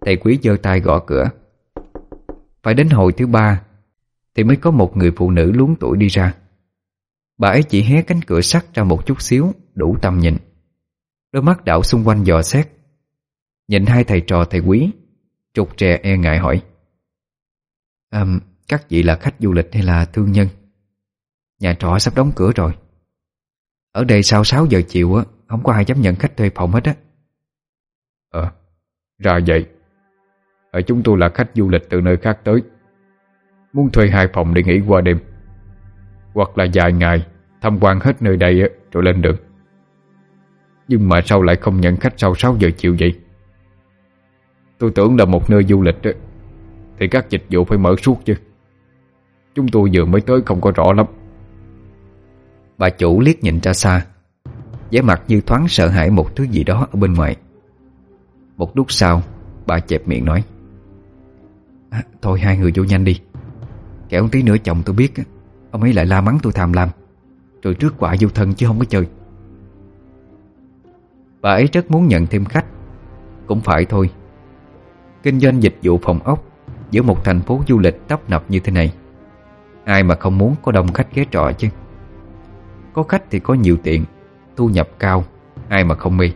Thầy quý giơ tay gõ cửa. Phải đến hồi thứ ba Thì mới có một người phụ nữ luống tuổi đi ra Bà ấy chỉ hé cánh cửa sắt ra một chút xíu Đủ tầm nhìn. Đôi mắt đảo xung quanh dò xét. Nhìn hai thầy trò thầy quý Trục trè e ngại hỏi. À, Các vị là khách du lịch hay là thương nhân? Nhà trọ sắp đóng cửa rồi. Ở đây sau 6 giờ chiều á Không có ai dám nhận khách thuê phòng hết á. Ờ Ra vậy. Ở chúng tôi là khách du lịch từ nơi khác tới. Muốn thuê hai phòng để nghỉ qua đêm. Hoặc là vài ngày Tham quan hết nơi đây rồi lên đường. Nhưng mà sao lại không nhận khách sau 6 giờ chiều vậy? Tôi tưởng là một nơi du lịch đó, Thì các dịch vụ phải mở suốt chứ. Chúng tôi vừa mới tới không có rõ lắm. Bà chủ liếc nhìn ra xa vẻ mặt như thoáng sợ hãi một thứ gì đó ở bên ngoài. Một lúc sau Bà chẹp miệng nói à, Thôi hai người vô nhanh đi Kẻo tí nữa chồng tôi biết Ông ấy lại la mắng tôi tham lam. Rồi trước quả vô thân chứ không có chơi. Bà ấy rất muốn nhận thêm khách. Cũng phải thôi. Kinh doanh dịch vụ phòng ốc Giữa một thành phố du lịch tấp nập như thế này, Ai mà không muốn có đông khách ghé trọ chứ? Có khách thì có nhiều tiện, Thu nhập cao, Ai mà không mê.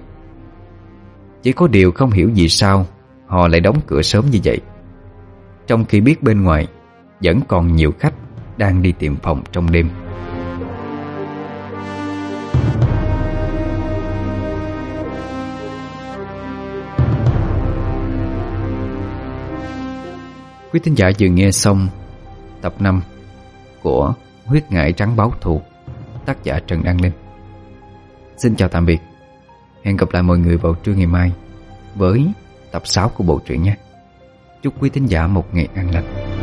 Chỉ có điều không hiểu vì sao Họ lại đóng cửa sớm như vậy. Trong khi biết bên ngoài Vẫn còn nhiều khách đang đi tìm phòng trong đêm Quý thính giả vừa nghe xong tập 5 của Huyết ngải trắng báo thù, tác giả Trần Đăng Linh. Xin chào tạm biệt. Hẹn gặp lại mọi người vào trưa ngày mai với tập 6 của bộ truyện nhé. Chúc quý thính giả một ngày an lành.